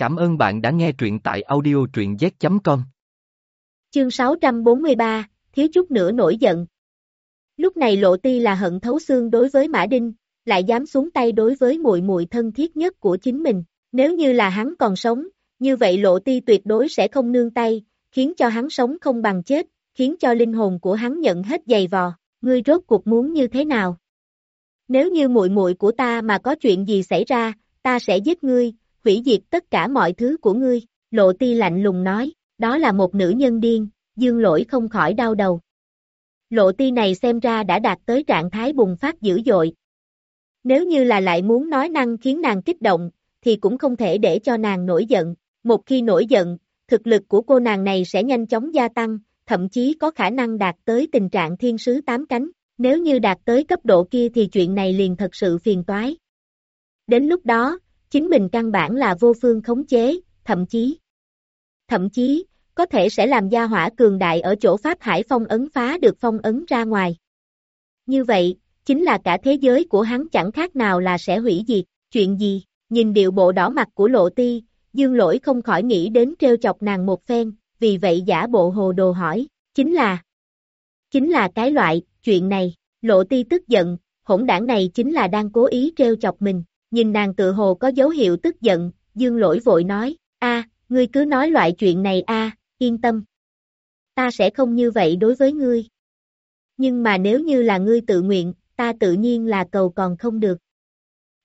Cảm ơn bạn đã nghe truyện tại audio truyện z.com. Chương 643, thiếu chút nữa nổi giận. Lúc này Lộ Ti là hận thấu xương đối với Mã Đinh, lại dám xuống tay đối với muội muội thân thiết nhất của chính mình. Nếu như là hắn còn sống, như vậy Lộ Ti tuyệt đối sẽ không nương tay, khiến cho hắn sống không bằng chết, khiến cho linh hồn của hắn nhận hết giày vò. Ngươi rốt cuộc muốn như thế nào? Nếu như muội muội của ta mà có chuyện gì xảy ra, ta sẽ giết ngươi, hủy diệt tất cả mọi thứ của ngươi, lộ ti lạnh lùng nói, đó là một nữ nhân điên, dương lỗi không khỏi đau đầu. Lộ ti này xem ra đã đạt tới trạng thái bùng phát dữ dội. Nếu như là lại muốn nói năng khiến nàng kích động, thì cũng không thể để cho nàng nổi giận, một khi nổi giận, thực lực của cô nàng này sẽ nhanh chóng gia tăng, thậm chí có khả năng đạt tới tình trạng thiên sứ tám cánh, nếu như đạt tới cấp độ kia thì chuyện này liền thật sự phiền toái. Đến lúc đó, chính mình căn bản là vô phương khống chế, thậm chí, thậm chí, có thể sẽ làm gia hỏa cường đại ở chỗ Pháp Hải phong ấn phá được phong ấn ra ngoài. Như vậy, chính là cả thế giới của hắn chẳng khác nào là sẽ hủy diệt, chuyện gì, nhìn điệu bộ đỏ mặt của lộ ti, dương lỗi không khỏi nghĩ đến treo chọc nàng một phen, vì vậy giả bộ hồ đồ hỏi, chính là, chính là cái loại, chuyện này, lộ ti tức giận, hỗn đảng này chính là đang cố ý treo chọc mình, nhìn nàng tự hồ có dấu hiệu tức giận, dương lỗi vội nói, a, ngươi cứ nói loại chuyện này a, yên tâm. Ta sẽ không như vậy đối với ngươi. Nhưng mà nếu như là ngươi tự nguyện, ta tự nhiên là cầu còn không được.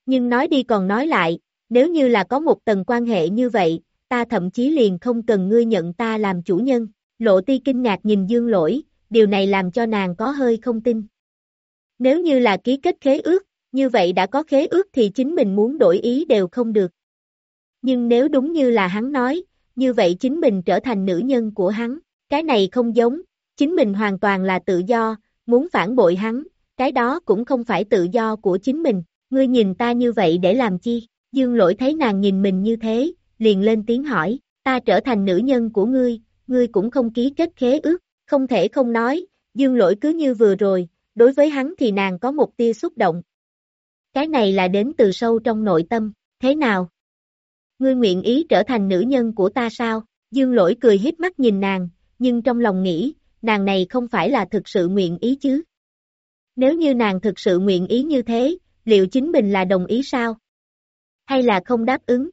Nhưng nói đi còn nói lại, nếu như là có một tầng quan hệ như vậy, ta thậm chí liền không cần ngươi nhận ta làm chủ nhân. Lộ ti kinh ngạc nhìn dương lỗi, điều này làm cho nàng có hơi không tin. Nếu như là ký kết khế ước, như vậy đã có khế ước thì chính mình muốn đổi ý đều không được. Nhưng nếu đúng như là hắn nói, như vậy chính mình trở thành nữ nhân của hắn, cái này không giống, chính mình hoàn toàn là tự do, muốn phản bội hắn, cái đó cũng không phải tự do của chính mình, ngươi nhìn ta như vậy để làm chi, dương lỗi thấy nàng nhìn mình như thế, liền lên tiếng hỏi, ta trở thành nữ nhân của ngươi, ngươi cũng không ký kết khế ước, không thể không nói, dương lỗi cứ như vừa rồi, đối với hắn thì nàng có một tia xúc động, cái này là đến từ sâu trong nội tâm, thế nào? Ngươi nguyện ý trở thành nữ nhân của ta sao? Dương lỗi cười hiếp mắt nhìn nàng, nhưng trong lòng nghĩ, nàng này không phải là thực sự nguyện ý chứ? Nếu như nàng thực sự nguyện ý như thế, liệu chính mình là đồng ý sao? Hay là không đáp ứng?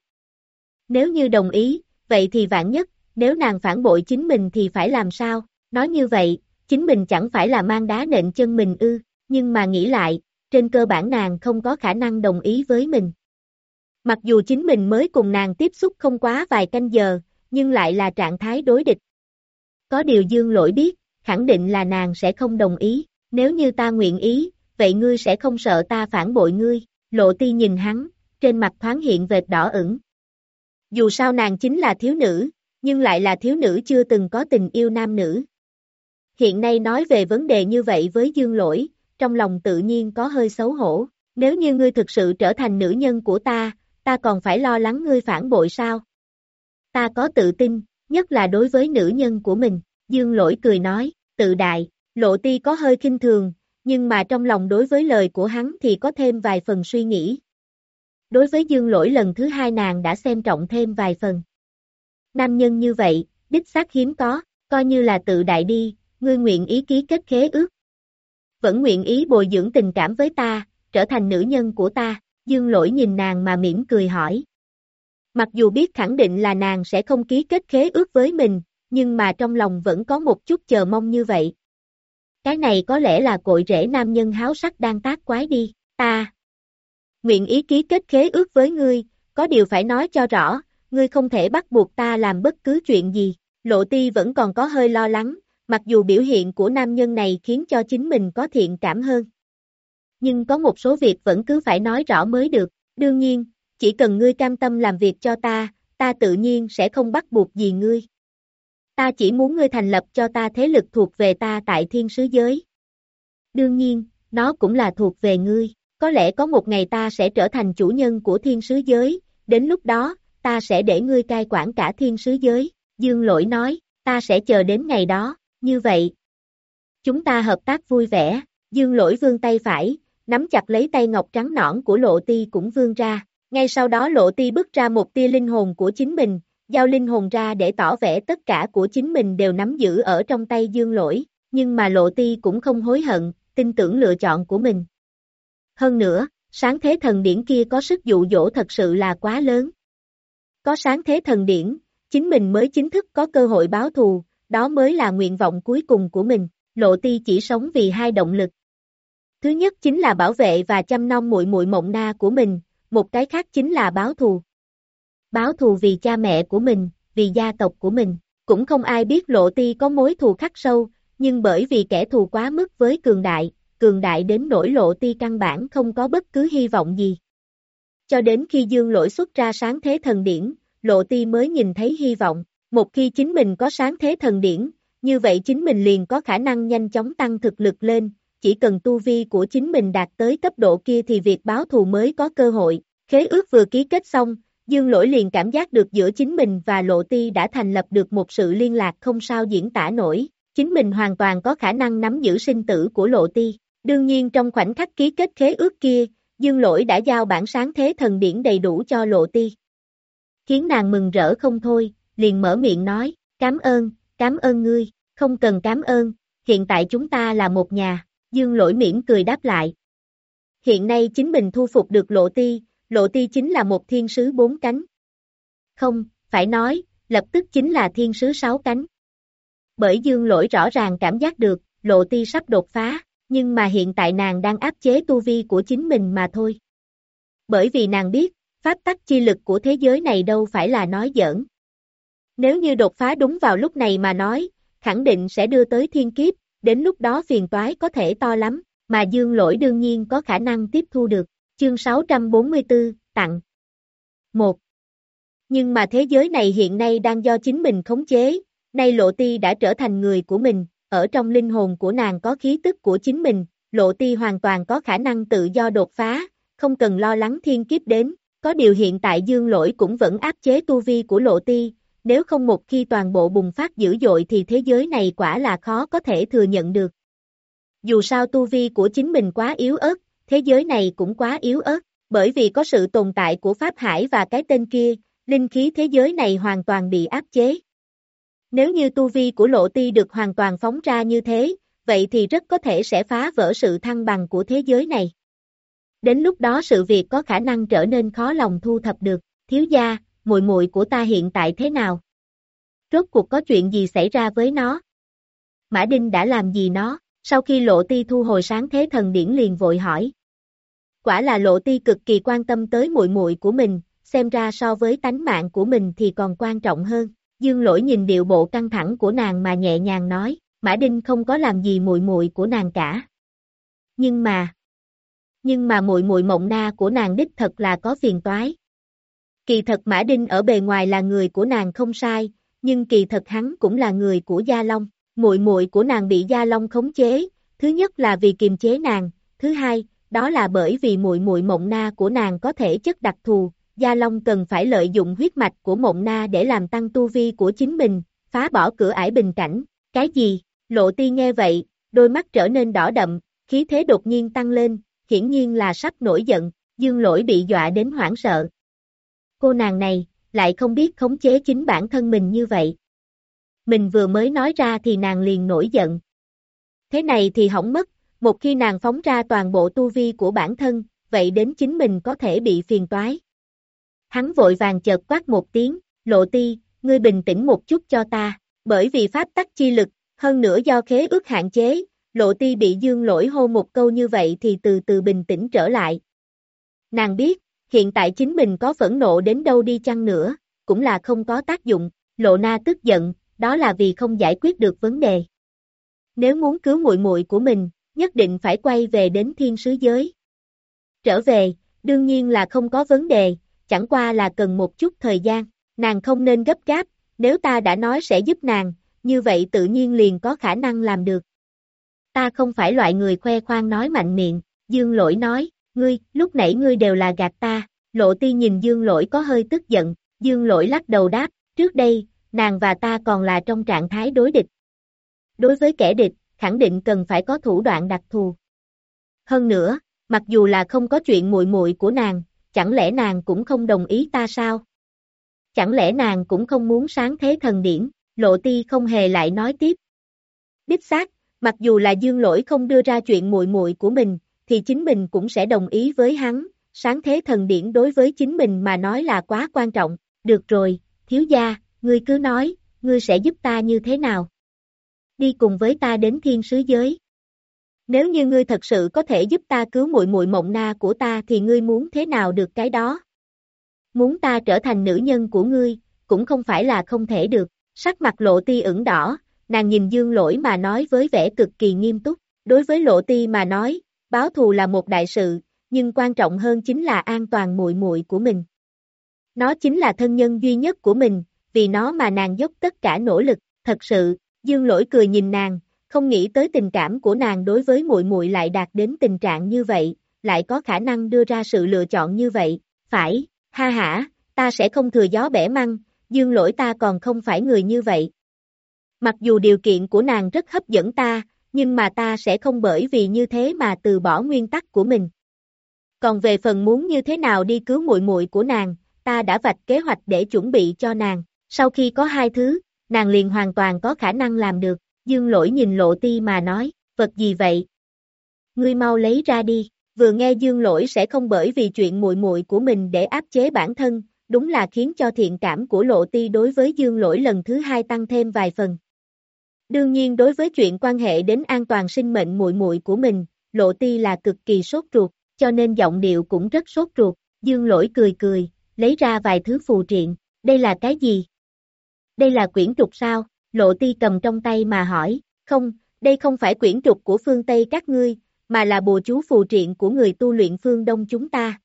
Nếu như đồng ý, vậy thì vạn nhất, nếu nàng phản bội chính mình thì phải làm sao? Nói như vậy, chính mình chẳng phải là mang đá nện chân mình ư, nhưng mà nghĩ lại, trên cơ bản nàng không có khả năng đồng ý với mình. Mặc dù chính mình mới cùng nàng tiếp xúc không quá vài canh giờ, nhưng lại là trạng thái đối địch. Có điều dương lỗi biết, khẳng định là nàng sẽ không đồng ý, nếu như ta nguyện ý, vậy ngươi sẽ không sợ ta phản bội ngươi, lộ ti nhìn hắn, trên mặt thoáng hiện vệt đỏ ửng. Dù sao nàng chính là thiếu nữ, nhưng lại là thiếu nữ chưa từng có tình yêu nam nữ. Hiện nay nói về vấn đề như vậy với dương lỗi, trong lòng tự nhiên có hơi xấu hổ. Nếu như ngươi thực sự trở thành nữ nhân của ta, ta còn phải lo lắng ngươi phản bội sao? Ta có tự tin, nhất là đối với nữ nhân của mình, dương lỗi cười nói, tự đại, lộ ti có hơi kinh thường, nhưng mà trong lòng đối với lời của hắn thì có thêm vài phần suy nghĩ. Đối với dương lỗi lần thứ hai nàng đã xem trọng thêm vài phần. Nam nhân như vậy, đích xác hiếm có, coi như là tự đại đi, ngươi nguyện ý ký kết khế ước, vẫn nguyện ý bồi dưỡng tình cảm với ta, trở thành nữ nhân của ta, dương lỗi nhìn nàng mà mỉm cười hỏi. Mặc dù biết khẳng định là nàng sẽ không ký kết khế ước với mình, nhưng mà trong lòng vẫn có một chút chờ mong như vậy. Cái này có lẽ là cội rễ nam nhân háo sắc đang tác quái đi, ta. Nguyện ý ký kết khế ước với ngươi, có điều phải nói cho rõ, ngươi không thể bắt buộc ta làm bất cứ chuyện gì. Lộ ti vẫn còn có hơi lo lắng, mặc dù biểu hiện của nam nhân này khiến cho chính mình có thiện cảm hơn. Nhưng có một số việc vẫn cứ phải nói rõ mới được, đương nhiên, chỉ cần ngươi cam tâm làm việc cho ta, ta tự nhiên sẽ không bắt buộc gì ngươi. Ta chỉ muốn ngươi thành lập cho ta thế lực thuộc về ta tại thiên sứ giới. Đương nhiên, nó cũng là thuộc về ngươi, có lẽ có một ngày ta sẽ trở thành chủ nhân của thiên sứ giới, đến lúc đó, ta sẽ để ngươi cai quản cả thiên sứ giới, dương lỗi nói, ta sẽ chờ đến ngày đó. Như vậy, chúng ta hợp tác vui vẻ, dương lỗi vương tay phải, nắm chặt lấy tay ngọc trắng nõn của lộ ti cũng vương ra, Ngay sau đó lộ ti bước ra một tia linh hồn của chính mình, giao linh hồn ra để tỏ vẻ tất cả của chính mình đều nắm giữ ở trong tay dương lỗi, nhưng mà lộ ti cũng không hối hận, tin tưởng lựa chọn của mình. Hơn nữa, sáng thế thần điển kia có sức dụ dỗ thật sự là quá lớn. Có sáng thế thần điển, chính mình mới chính thức có cơ hội báo thù, đó mới là nguyện vọng cuối cùng của mình, lộ ti chỉ sống vì hai động lực. Thứ nhất chính là bảo vệ và chăm nom muội muội mộng na của mình, một cái khác chính là báo thù. Báo thù vì cha mẹ của mình, vì gia tộc của mình, cũng không ai biết lộ ti có mối thù khắc sâu, nhưng bởi vì kẻ thù quá mức với cường đại, cường đại đến nỗi lộ ti căn bản không có bất cứ hy vọng gì. Cho đến khi dương lỗi xuất ra sáng thế thần điển, lộ ti mới nhìn thấy hy vọng, một khi chính mình có sáng thế thần điển, như vậy chính mình liền có khả năng nhanh chóng tăng thực lực lên, chỉ cần tu vi của chính mình đạt tới cấp độ kia thì việc báo thù mới có cơ hội. Khế ước vừa ký kết xong, Dương Lỗi liền cảm giác được giữa chính mình và Lộ Ti đã thành lập được một sự liên lạc không sao diễn tả nổi, chính mình hoàn toàn có khả năng nắm giữ sinh tử của Lộ Ti. Đương nhiên trong khoảnh khắc ký kết khế ước kia, Dương Lỗi đã giao bản sáng thế thần điển đầy đủ cho Lộ Ti. Khiến nàng mừng rỡ không thôi, liền mở miệng nói, cảm ơn, cảm ơn ngươi, không cần cảm ơn, hiện tại chúng ta là một nhà, Dương Lỗi mỉm cười đáp lại. Hiện nay chính mình thu phục được Lộ Ti, Lộ Ti chính là một thiên sứ bốn cánh. Không, phải nói, lập tức chính là thiên sứ sáu cánh. Bởi Dương Lỗi rõ ràng cảm giác được, Lộ Ti sắp đột phá, nhưng mà hiện tại nàng đang áp chế tu vi của chính mình mà thôi. Bởi vì nàng biết, pháp tắc chi lực của thế giới này đâu phải là nói giỡn. Nếu như đột phá đúng vào lúc này mà nói, khẳng định sẽ đưa tới thiên kiếp, đến lúc đó phiền toái có thể to lắm, mà dương lỗi đương nhiên có khả năng tiếp thu được. Chương 644, tặng 1. Nhưng mà thế giới này hiện nay đang do chính mình khống chế, nay lộ ti đã trở thành người của mình, ở trong linh hồn của nàng có khí tức của chính mình, lộ ti hoàn toàn có khả năng tự do đột phá, không cần lo lắng thiên kiếp đến, có điều hiện tại dương lỗi cũng vẫn áp chế tu vi của lộ ti, nếu không một khi toàn bộ bùng phát dữ dội thì thế giới này quả là khó có thể thừa nhận được. Dù sao tu vi của chính mình quá yếu ớt, thế giới này cũng quá yếu ớt, bởi vì có sự tồn tại của Pháp Hải và cái tên kia, linh khí thế giới này hoàn toàn bị áp chế. Nếu như tu vi của lộ ti được hoàn toàn phóng ra như thế, vậy thì rất có thể sẽ phá vỡ sự thăng bằng của thế giới này. Đến lúc đó sự việc có khả năng trở nên khó lòng thu thập được, thiếu gia, muội muội của ta hiện tại thế nào? Rốt cuộc có chuyện gì xảy ra với nó? Mã Đinh đã làm gì nó? Sau khi lộ ti thu hồi sáng thế thần điển liền vội hỏi. Quả là lộ ti cực kỳ quan tâm tới muội muội của mình, xem ra so với tánh mạng của mình thì còn quan trọng hơn. Dương lỗi nhìn điệu bộ căng thẳng của nàng mà nhẹ nhàng nói, Mã Đinh không có làm gì muội muội của nàng cả. Nhưng mà, nhưng mà muội muội mộng na của nàng đích thật là có phiền toái. Kỳ thật Mã Đinh ở bề ngoài là người của nàng không sai, nhưng kỳ thật hắn cũng là người của Gia Long. Muội muội của nàng bị Gia Long khống chế, thứ nhất là vì kiềm chế nàng, thứ hai, đó là bởi vì muội muội Mộng Na của nàng có thể chất đặc thù, Gia Long cần phải lợi dụng huyết mạch của Mộng Na để làm tăng tu vi của chính mình, phá bỏ cửa ải bình cảnh. Cái gì? Lộ Ti nghe vậy, đôi mắt trở nên đỏ đậm, khí thế đột nhiên tăng lên, hiển nhiên là sắp nổi giận, Dương Lỗi bị dọa đến hoảng sợ. Cô nàng này, lại không biết khống chế chính bản thân mình như vậy. Mình vừa mới nói ra thì nàng liền nổi giận. Thế này thì hỏng mất, một khi nàng phóng ra toàn bộ tu vi của bản thân, vậy đến chính mình có thể bị phiền toái. Hắn vội vàng chợt quát một tiếng, lộ ti, ngươi bình tĩnh một chút cho ta, bởi vì pháp tắc chi lực, hơn nữa do khế ước hạn chế, lộ ti bị dương lỗi hô một câu như vậy thì từ từ bình tĩnh trở lại. Nàng biết, hiện tại chính mình có phẫn nộ đến đâu đi chăng nữa, cũng là không có tác dụng, lộ na tức giận, đó là vì không giải quyết được vấn đề. Nếu muốn cứu muội muội của mình, nhất định phải quay về đến thiên sứ giới. Trở về, đương nhiên là không có vấn đề, chẳng qua là cần một chút thời gian, nàng không nên gấp gáp, nếu ta đã nói sẽ giúp nàng, như vậy tự nhiên liền có khả năng làm được. Ta không phải loại người khoe khoang nói mạnh miệng, dương lỗi nói, ngươi, lúc nãy ngươi đều là gạt ta, lộ ti nhìn dương lỗi có hơi tức giận, dương lỗi lắc đầu đáp, trước đây, nàng và ta còn là trong trạng thái đối địch. Đối với kẻ địch, khẳng định cần phải có thủ đoạn đặc thù. Hơn nữa, mặc dù là không có chuyện muội muội của nàng, chẳng lẽ nàng cũng không đồng ý ta sao? Chẳng lẽ nàng cũng không muốn sáng thế thần điển, lộ ti không hề lại nói tiếp. Đích xác, mặc dù là dương lỗi không đưa ra chuyện muội muội của mình, thì chính mình cũng sẽ đồng ý với hắn, sáng thế thần điển đối với chính mình mà nói là quá quan trọng, được rồi, thiếu gia, ngươi cứ nói, ngươi sẽ giúp ta như thế nào? Đi cùng với ta đến thiên sứ giới. Nếu như ngươi thật sự có thể giúp ta cứu muội muội mộng na của ta thì ngươi muốn thế nào được cái đó? Muốn ta trở thành nữ nhân của ngươi, cũng không phải là không thể được. Sắc mặt lộ ti ửng đỏ, nàng nhìn dương lỗi mà nói với vẻ cực kỳ nghiêm túc. Đối với lộ ti mà nói, báo thù là một đại sự, nhưng quan trọng hơn chính là an toàn muội muội của mình. Nó chính là thân nhân duy nhất của mình, vì nó mà nàng dốc tất cả nỗ lực, thật sự, Dương Lỗi cười nhìn nàng, không nghĩ tới tình cảm của nàng đối với muội muội lại đạt đến tình trạng như vậy, lại có khả năng đưa ra sự lựa chọn như vậy, phải, ha ha, ta sẽ không thừa gió bẻ măng, Dương Lỗi ta còn không phải người như vậy. Mặc dù điều kiện của nàng rất hấp dẫn ta, nhưng mà ta sẽ không bởi vì như thế mà từ bỏ nguyên tắc của mình. Còn về phần muốn như thế nào đi cứu muội muội của nàng, ta đã vạch kế hoạch để chuẩn bị cho nàng. Sau khi có hai thứ, nàng liền hoàn toàn có khả năng làm được. Dương lỗi nhìn lộ ti mà nói, vật gì vậy? Ngươi mau lấy ra đi. Vừa nghe dương lỗi sẽ không bởi vì chuyện muội muội của mình để áp chế bản thân, đúng là khiến cho thiện cảm của lộ ti đối với dương lỗi lần thứ hai tăng thêm vài phần. Đương nhiên đối với chuyện quan hệ đến an toàn sinh mệnh muội muội của mình, lộ ti là cực kỳ sốt ruột, cho nên giọng điệu cũng rất sốt ruột. Dương lỗi cười cười, lấy ra vài thứ phù triện, đây là cái gì? Đây là quyển trục sao? Lộ ti cầm trong tay mà hỏi, không, đây không phải quyển trục của phương Tây các ngươi, mà là bùa chú phù triện của người tu luyện phương Đông chúng ta.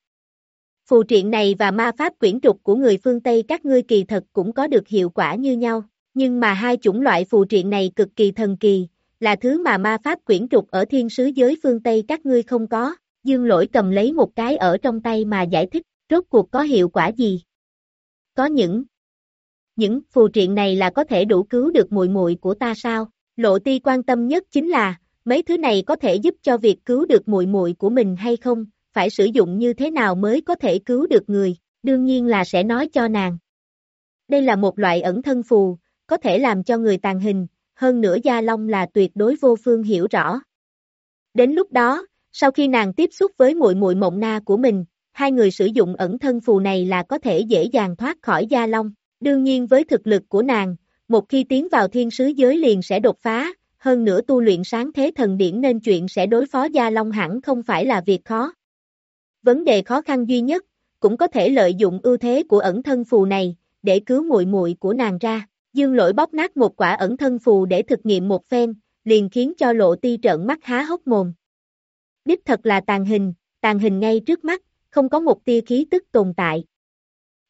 Phù triện này và ma pháp quyển trục của người phương Tây các ngươi kỳ thật cũng có được hiệu quả như nhau, nhưng mà hai chủng loại phù triện này cực kỳ thần kỳ, là thứ mà ma pháp quyển trục ở thiên sứ giới phương Tây các ngươi không có. Dương lỗi cầm lấy một cái ở trong tay mà giải thích, rốt cuộc có hiệu quả gì? Có những những phù triện này là có thể đủ cứu được muội muội của ta sao? Lộ ti quan tâm nhất chính là, mấy thứ này có thể giúp cho việc cứu được muội muội của mình hay không, phải sử dụng như thế nào mới có thể cứu được người, đương nhiên là sẽ nói cho nàng. Đây là một loại ẩn thân phù, có thể làm cho người tàn hình, hơn nữa Gia Long là tuyệt đối vô phương hiểu rõ. Đến lúc đó, sau khi nàng tiếp xúc với muội muội mộng na của mình, hai người sử dụng ẩn thân phù này là có thể dễ dàng thoát khỏi Gia Long. Đương nhiên với thực lực của nàng, một khi tiến vào thiên sứ giới liền sẽ đột phá, hơn nữa tu luyện sáng thế thần điển nên chuyện sẽ đối phó Gia Long hẳn không phải là việc khó. Vấn đề khó khăn duy nhất, cũng có thể lợi dụng ưu thế của ẩn thân phù này, để cứu muội muội của nàng ra. Dương lỗi bóp nát một quả ẩn thân phù để thực nghiệm một phen, liền khiến cho lộ ti trợn mắt há hốc mồm. Đích thật là tàn hình, tàn hình ngay trước mắt, không có một tia khí tức tồn tại.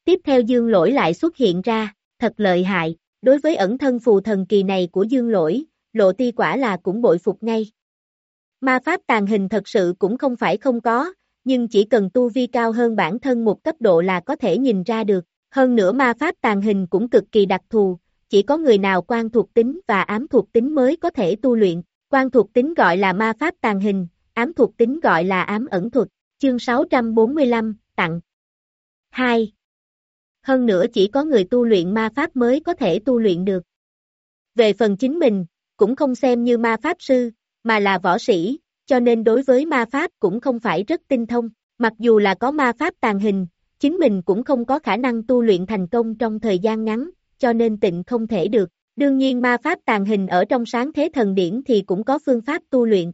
Tiếp theo dương lỗi lại xuất hiện ra, thật lợi hại, đối với ẩn thân phù thần kỳ này của dương lỗi, lộ ti quả là cũng bội phục ngay. Ma pháp tàn hình thật sự cũng không phải không có, nhưng chỉ cần tu vi cao hơn bản thân một cấp độ là có thể nhìn ra được. Hơn nữa ma pháp tàn hình cũng cực kỳ đặc thù, chỉ có người nào quan thuộc tính và ám thuộc tính mới có thể tu luyện. Quan thuộc tính gọi là ma pháp tàn hình, ám thuộc tính gọi là ám ẩn thuật. Chương 645, tặng. 2. Hơn nữa chỉ có người tu luyện ma pháp mới có thể tu luyện được. Về phần chính mình, cũng không xem như ma pháp sư, mà là võ sĩ, cho nên đối với ma pháp cũng không phải rất tinh thông. Mặc dù là có ma pháp tàn hình, chính mình cũng không có khả năng tu luyện thành công trong thời gian ngắn, cho nên tịnh không thể được. Đương nhiên ma pháp tàn hình ở trong sáng thế thần điển thì cũng có phương pháp tu luyện.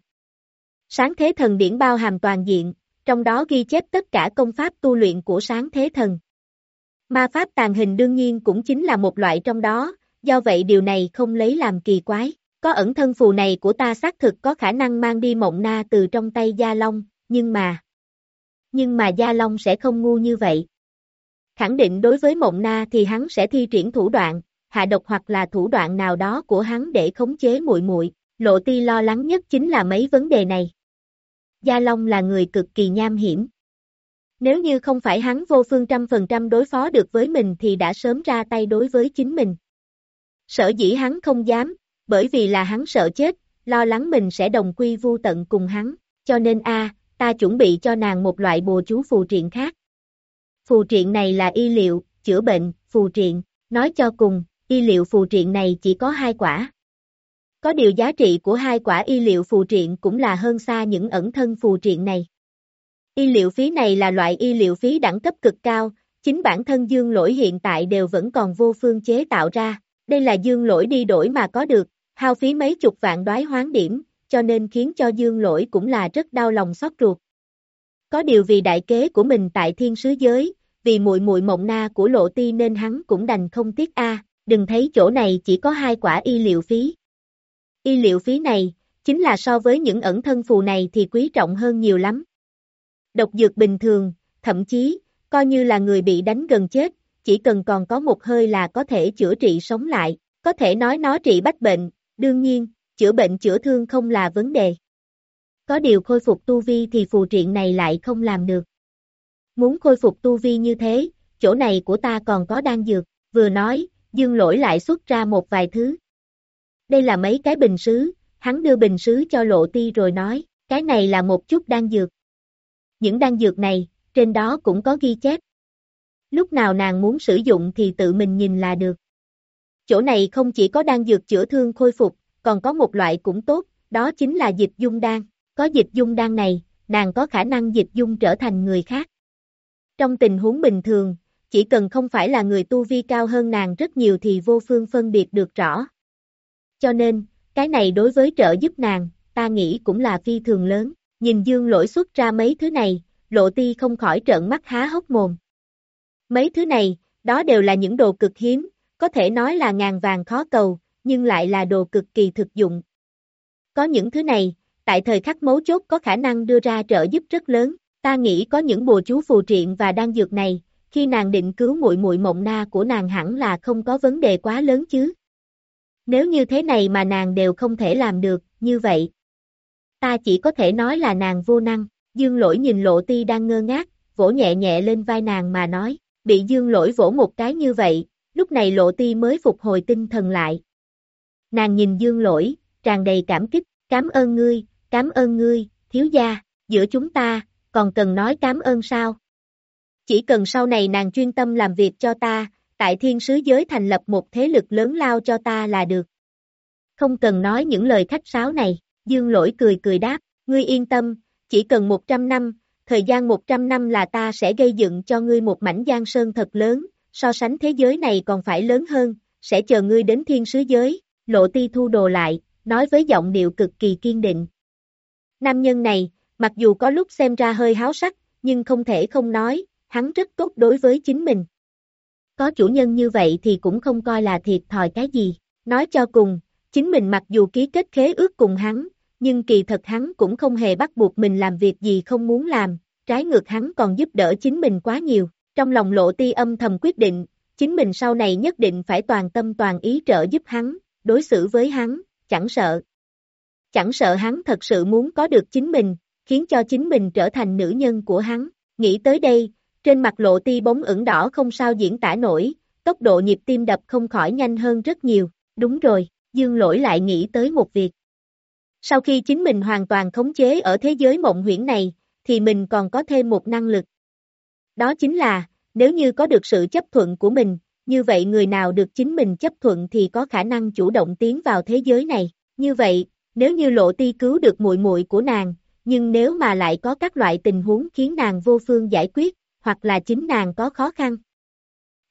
Sáng thế thần điển bao hàm toàn diện, trong đó ghi chép tất cả công pháp tu luyện của sáng thế thần. Ma pháp tàn hình đương nhiên cũng chính là một loại trong đó, do vậy điều này không lấy làm kỳ quái. Có ẩn thân phù này của ta xác thực có khả năng mang đi mộng na từ trong tay Gia Long, nhưng mà... Nhưng mà Gia Long sẽ không ngu như vậy. Khẳng định đối với mộng na thì hắn sẽ thi triển thủ đoạn, hạ độc hoặc là thủ đoạn nào đó của hắn để khống chế muội muội. Lộ ti lo lắng nhất chính là mấy vấn đề này. Gia Long là người cực kỳ nham hiểm. Nếu như không phải hắn vô phương trăm phần trăm đối phó được với mình thì đã sớm ra tay đối với chính mình. Sở dĩ hắn không dám, bởi vì là hắn sợ chết, lo lắng mình sẽ đồng quy vu tận cùng hắn, cho nên a, ta chuẩn bị cho nàng một loại bùa chú phù triện khác. Phù triện này là y liệu, chữa bệnh, phù triện, nói cho cùng, y liệu phù triện này chỉ có hai quả. Có điều giá trị của hai quả y liệu phù triện cũng là hơn xa những ẩn thân phù triện này. Y liệu phí này là loại y liệu phí đẳng cấp cực cao, chính bản thân dương lỗi hiện tại đều vẫn còn vô phương chế tạo ra. Đây là dương lỗi đi đổi mà có được, hao phí mấy chục vạn đoái hoán điểm, cho nên khiến cho dương lỗi cũng là rất đau lòng xót ruột. Có điều vì đại kế của mình tại thiên sứ giới, vì muội muội mộng na của lộ ti nên hắn cũng đành không tiếc a đừng thấy chỗ này chỉ có hai quả y liệu phí. Y liệu phí này, chính là so với những ẩn thân phù này thì quý trọng hơn nhiều lắm. Độc dược bình thường, thậm chí, coi như là người bị đánh gần chết, chỉ cần còn có một hơi là có thể chữa trị sống lại, có thể nói nó trị bách bệnh, đương nhiên, chữa bệnh chữa thương không là vấn đề. Có điều khôi phục tu vi thì phù triện này lại không làm được. Muốn khôi phục tu vi như thế, chỗ này của ta còn có đan dược, vừa nói, dương lỗi lại xuất ra một vài thứ. Đây là mấy cái bình sứ, hắn đưa bình sứ cho lộ ti rồi nói, cái này là một chút đan dược. Những đan dược này, trên đó cũng có ghi chép. Lúc nào nàng muốn sử dụng thì tự mình nhìn là được. Chỗ này không chỉ có đan dược chữa thương khôi phục, còn có một loại cũng tốt, đó chính là dịch dung đan. Có dịch dung đan này, nàng có khả năng dịch dung trở thành người khác. Trong tình huống bình thường, chỉ cần không phải là người tu vi cao hơn nàng rất nhiều thì vô phương phân biệt được rõ. Cho nên, cái này đối với trợ giúp nàng, ta nghĩ cũng là phi thường lớn. Nhìn dương lỗi xuất ra mấy thứ này, lộ ti không khỏi trợn mắt há hốc mồm. Mấy thứ này, đó đều là những đồ cực hiếm, có thể nói là ngàn vàng khó cầu, nhưng lại là đồ cực kỳ thực dụng. Có những thứ này, tại thời khắc mấu chốt có khả năng đưa ra trợ giúp rất lớn, ta nghĩ có những bùa chú phù triện và đan dược này, khi nàng định cứu muội muội mộng na của nàng hẳn là không có vấn đề quá lớn chứ. Nếu như thế này mà nàng đều không thể làm được, như vậy. Ta chỉ có thể nói là nàng vô năng, dương lỗi nhìn lộ ti đang ngơ ngác, vỗ nhẹ nhẹ lên vai nàng mà nói, bị dương lỗi vỗ một cái như vậy, lúc này lộ ti mới phục hồi tinh thần lại. Nàng nhìn dương lỗi, tràn đầy cảm kích, cảm ơn ngươi, cảm ơn ngươi, thiếu gia, giữa chúng ta, còn cần nói cảm ơn sao? Chỉ cần sau này nàng chuyên tâm làm việc cho ta, tại thiên sứ giới thành lập một thế lực lớn lao cho ta là được. Không cần nói những lời khách sáo này, dương lỗi cười cười đáp, ngươi yên tâm, chỉ cần 100 năm, thời gian 100 năm là ta sẽ gây dựng cho ngươi một mảnh giang sơn thật lớn, so sánh thế giới này còn phải lớn hơn, sẽ chờ ngươi đến thiên sứ giới, lộ ti thu đồ lại, nói với giọng điệu cực kỳ kiên định. Nam nhân này, mặc dù có lúc xem ra hơi háo sắc, nhưng không thể không nói, hắn rất tốt đối với chính mình. Có chủ nhân như vậy thì cũng không coi là thiệt thòi cái gì, nói cho cùng, chính mình mặc dù ký kết khế ước cùng hắn, nhưng kỳ thật hắn cũng không hề bắt buộc mình làm việc gì không muốn làm, trái ngược hắn còn giúp đỡ chính mình quá nhiều, trong lòng lộ ti âm thầm quyết định, chính mình sau này nhất định phải toàn tâm toàn ý trợ giúp hắn, đối xử với hắn, chẳng sợ. Chẳng sợ hắn thật sự muốn có được chính mình, khiến cho chính mình trở thành nữ nhân của hắn. Nghĩ tới đây, trên mặt lộ ti bóng ửng đỏ không sao diễn tả nổi, tốc độ nhịp tim đập không khỏi nhanh hơn rất nhiều. Đúng rồi, dương lỗi lại nghĩ tới một việc. Sau khi chính mình hoàn toàn khống chế ở thế giới mộng huyễn này, thì mình còn có thêm một năng lực. Đó chính là, nếu như có được sự chấp thuận của mình, như vậy người nào được chính mình chấp thuận thì có khả năng chủ động tiến vào thế giới này. Như vậy, nếu như lộ ti cứu được muội muội của nàng, nhưng nếu mà lại có các loại tình huống khiến nàng vô phương giải quyết, hoặc là chính nàng có khó khăn.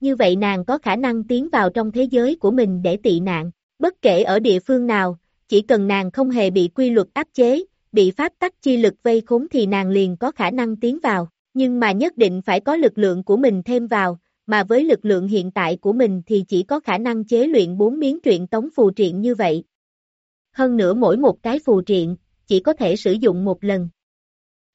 Như vậy nàng có khả năng tiến vào trong thế giới của mình để tị nạn, bất kể ở địa phương nào, chỉ cần nàng không hề bị quy luật áp chế, bị pháp tắc chi lực vây khốn thì nàng liền có khả năng tiến vào, nhưng mà nhất định phải có lực lượng của mình thêm vào, mà với lực lượng hiện tại của mình thì chỉ có khả năng chế luyện bốn miếng truyện tống phù triện như vậy. Hơn nữa mỗi một cái phù triện, chỉ có thể sử dụng một lần.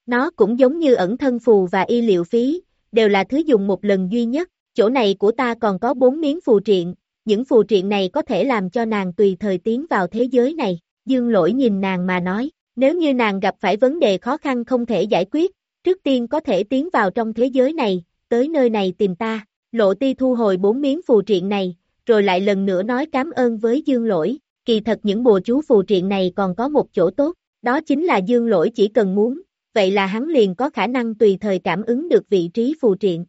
Nó cũng giống như ẩn thân phù và y liệu phí, đều là thứ dùng một lần duy nhất, chỗ này của ta còn có bốn miếng phù triện, những phù triện này có thể làm cho nàng tùy thời tiến vào thế giới này, dương lỗi nhìn nàng mà nói, nếu như nàng gặp phải vấn đề khó khăn không thể giải quyết, trước tiên có thể tiến vào trong thế giới này, tới nơi này tìm ta, lộ ti thu hồi bốn miếng phù triện này, rồi lại lần nữa nói cảm ơn với dương lỗi, kỳ thật những bùa chú phù triện này còn có một chỗ tốt, đó chính là dương lỗi chỉ cần muốn, vậy là hắn liền có khả năng tùy thời cảm ứng được vị trí phù triện.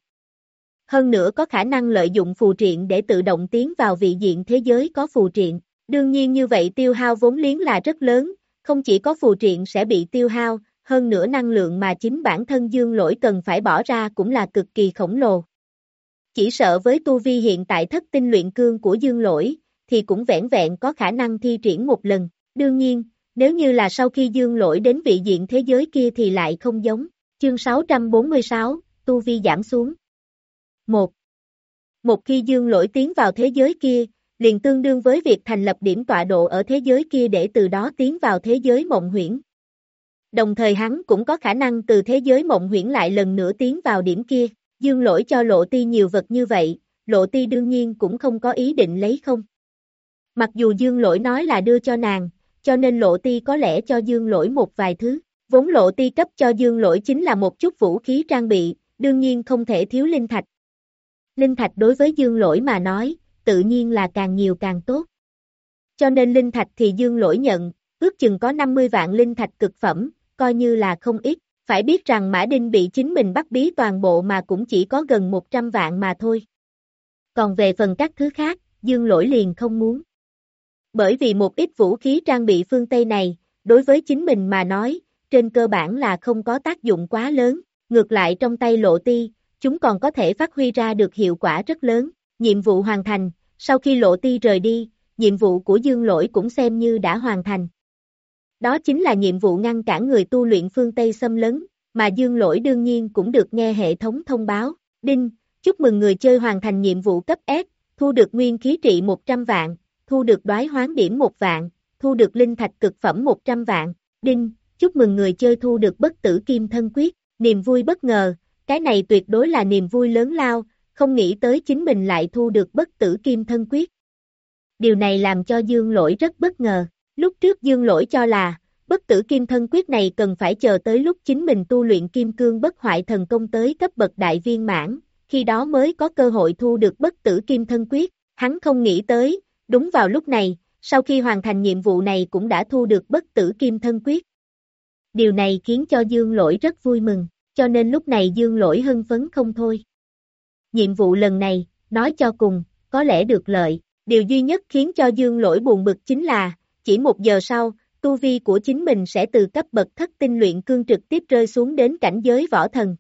hơn nữa có khả năng lợi dụng phù triện để tự động tiến vào vị diện thế giới có phù triện. Đương nhiên như vậy tiêu hao vốn liếng là rất lớn, không chỉ có phù triện sẽ bị tiêu hao, hơn nữa năng lượng mà chính bản thân dương lỗi cần phải bỏ ra cũng là cực kỳ khổng lồ. Chỉ sợ với tu vi hiện tại thất tinh luyện cương của dương lỗi, thì cũng vẹn vẹn có khả năng thi triển một lần. Đương nhiên, nếu như là sau khi dương lỗi đến vị diện thế giới kia thì lại không giống. Chương 646, Tu Vi giảm xuống. 1. Một khi dương lỗi tiến vào thế giới kia, liền tương đương với việc thành lập điểm tọa độ ở thế giới kia để từ đó tiến vào thế giới mộng huyễn. Đồng thời hắn cũng có khả năng từ thế giới mộng huyễn lại lần nữa tiến vào điểm kia, dương lỗi cho lộ ti nhiều vật như vậy, lộ ti đương nhiên cũng không có ý định lấy không. Mặc dù dương lỗi nói là đưa cho nàng, cho nên lộ ti có lẽ cho dương lỗi một vài thứ, vốn lộ ti cấp cho dương lỗi chính là một chút vũ khí trang bị, đương nhiên không thể thiếu linh thạch. Linh thạch đối với dương lỗi mà nói, tự nhiên là càng nhiều càng tốt. Cho nên linh thạch thì dương lỗi nhận, ước chừng có 50 vạn linh thạch cực phẩm, coi như là không ít. Phải biết rằng Mã Đinh bị chính mình bắt bí toàn bộ mà cũng chỉ có gần 100 vạn mà thôi. Còn về phần các thứ khác, dương lỗi liền không muốn. Bởi vì một ít vũ khí trang bị phương Tây này, đối với chính mình mà nói, trên cơ bản là không có tác dụng quá lớn, ngược lại trong tay lộ ti, chúng còn có thể phát huy ra được hiệu quả rất lớn. Nhiệm vụ hoàn thành, sau khi lộ ti rời đi, nhiệm vụ của dương lỗi cũng xem như đã hoàn thành. Đó chính là nhiệm vụ ngăn cản người tu luyện phương Tây xâm lấn, mà dương lỗi đương nhiên cũng được nghe hệ thống thông báo. Đinh, chúc mừng người chơi hoàn thành nhiệm vụ cấp S, thu được nguyên khí trị 100 vạn, thu được đoái hoán điểm 1 vạn, thu được linh thạch cực phẩm 100 vạn. Đinh, chúc mừng người chơi thu được bất tử kim thân quyết, niềm vui bất ngờ, cái này tuyệt đối là niềm vui lớn lao, không nghĩ tới chính mình lại thu được bất tử kim thân quyết. Điều này làm cho Dương Lỗi rất bất ngờ, lúc trước Dương Lỗi cho là, bất tử kim thân quyết này cần phải chờ tới lúc chính mình tu luyện kim cương bất hoại thần công tới cấp bậc đại viên mãn, khi đó mới có cơ hội thu được bất tử kim thân quyết, hắn không nghĩ tới, đúng vào lúc này, sau khi hoàn thành nhiệm vụ này cũng đã thu được bất tử kim thân quyết. Điều này khiến cho Dương Lỗi rất vui mừng, cho nên lúc này Dương Lỗi hưng phấn không thôi. Nhiệm vụ lần này, nói cho cùng, có lẽ được lợi, điều duy nhất khiến cho Dương Lỗi buồn bực chính là, chỉ một giờ sau, tu vi của chính mình sẽ từ cấp bậc thất tinh luyện cương trực tiếp rơi xuống đến cảnh giới võ thần.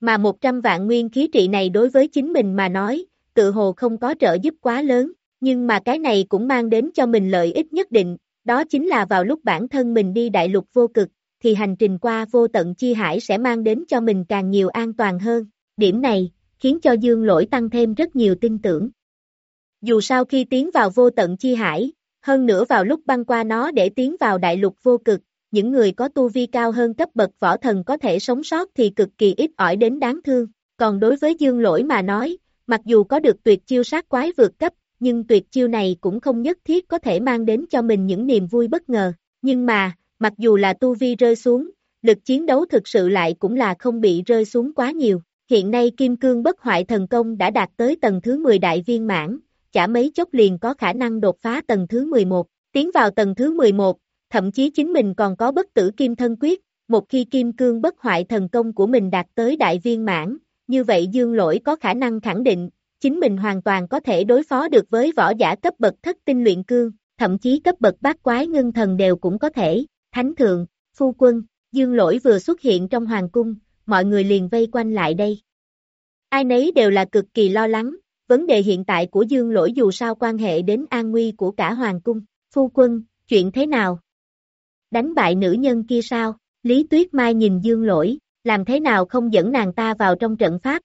Mà 100 vạn nguyên khí trị này đối với chính mình mà nói, tự hồ không có trợ giúp quá lớn, nhưng mà cái này cũng mang đến cho mình lợi ích nhất định, đó chính là vào lúc bản thân mình đi đại lục vô cực, thì hành trình qua vô tận chi hải sẽ mang đến cho mình càng nhiều an toàn hơn. Điểm này, khiến cho dương lỗi tăng thêm rất nhiều tin tưởng. Dù sao khi tiến vào vô tận chi hải, hơn nữa vào lúc băng qua nó để tiến vào đại lục vô cực, những người có tu vi cao hơn cấp bậc võ thần có thể sống sót thì cực kỳ ít ỏi đến đáng thương. Còn đối với dương lỗi mà nói, mặc dù có được tuyệt chiêu sát quái vượt cấp, nhưng tuyệt chiêu này cũng không nhất thiết có thể mang đến cho mình những niềm vui bất ngờ. Nhưng mà, mặc dù là tu vi rơi xuống, lực chiến đấu thực sự lại cũng là không bị rơi xuống quá nhiều. Hiện nay Kim Cương bất hoại thần công đã đạt tới tầng thứ 10 đại viên mãn, chả mấy chốc liền có khả năng đột phá tầng thứ 11, tiến vào tầng thứ 11, thậm chí chính mình còn có bất tử kim thân quyết, một khi Kim Cương bất hoại thần công của mình đạt tới đại viên mãn, như vậy Dương Lỗi có khả năng khẳng định, chính mình hoàn toàn có thể đối phó được với võ giả cấp bậc thất tinh luyện cương, thậm chí cấp bậc bát quái ngưng thần đều cũng có thể, thánh thượng, phu quân, Dương Lỗi vừa xuất hiện trong hoàng cung, mọi người liền vây quanh lại đây. Ai nấy đều là cực kỳ lo lắng, vấn đề hiện tại của Dương Lỗi dù sao quan hệ đến an nguy của cả hoàng cung. Phu quân, chuyện thế nào? Đánh bại nữ nhân kia sao? Lý Tuyết Mai nhìn Dương Lỗi, làm thế nào không dẫn nàng ta vào trong trận pháp?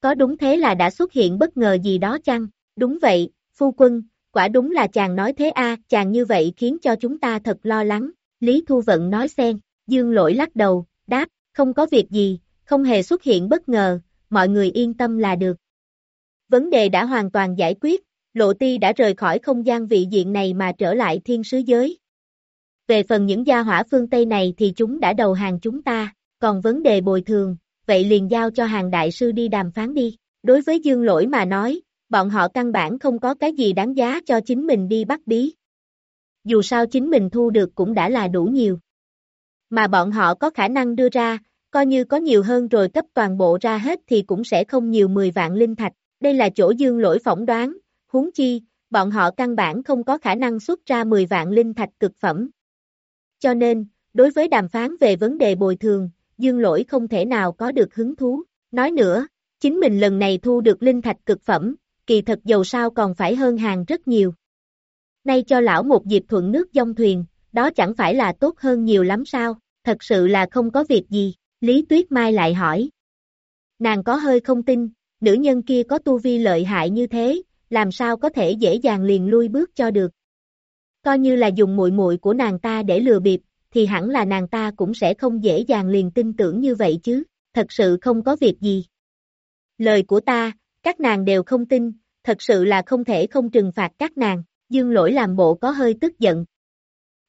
Có đúng thế là đã xuất hiện bất ngờ gì đó chăng? Đúng vậy, phu quân, quả đúng là chàng nói thế a, chàng như vậy khiến cho chúng ta thật lo lắng. Lý Thu Vận nói xen, Dương Lỗi lắc đầu, đáp, không có việc gì, không hề xuất hiện bất ngờ, mọi người yên tâm là được. Vấn đề đã hoàn toàn giải quyết, Lộ Ti đã rời khỏi không gian vị diện này mà trở lại thiên sứ giới. Về phần những gia hỏa phương Tây này thì chúng đã đầu hàng chúng ta, còn vấn đề bồi thường, vậy liền giao cho hàng đại sư đi đàm phán đi. Đối với Dương Lỗi mà nói, bọn họ căn bản không có cái gì đáng giá cho chính mình đi bắt bí. Dù sao chính mình thu được cũng đã là đủ nhiều. Mà bọn họ có khả năng đưa ra, coi như có nhiều hơn rồi cấp toàn bộ ra hết thì cũng sẽ không nhiều 10 vạn linh thạch, đây là chỗ dương lỗi phỏng đoán, huống chi, bọn họ căn bản không có khả năng xuất ra 10 vạn linh thạch cực phẩm. Cho nên, đối với đàm phán về vấn đề bồi thường, dương lỗi không thể nào có được hứng thú. Nói nữa, chính mình lần này thu được linh thạch cực phẩm, kỳ thật dầu sao còn phải hơn hàng rất nhiều. Nay cho lão một dịp thuận nước dông thuyền, đó chẳng phải là tốt hơn nhiều lắm sao, thật sự là không có việc gì, Lý Tuyết Mai lại hỏi. Nàng có hơi không tin, nữ nhân kia có tu vi lợi hại như thế, làm sao có thể dễ dàng liền lui bước cho được. Coi như là dùng muội muội của nàng ta để lừa bịp, thì hẳn là nàng ta cũng sẽ không dễ dàng liền tin tưởng như vậy chứ, thật sự không có việc gì. Lời của ta, các nàng đều không tin, thật sự là không thể không trừng phạt các nàng, dương lỗi làm bộ có hơi tức giận.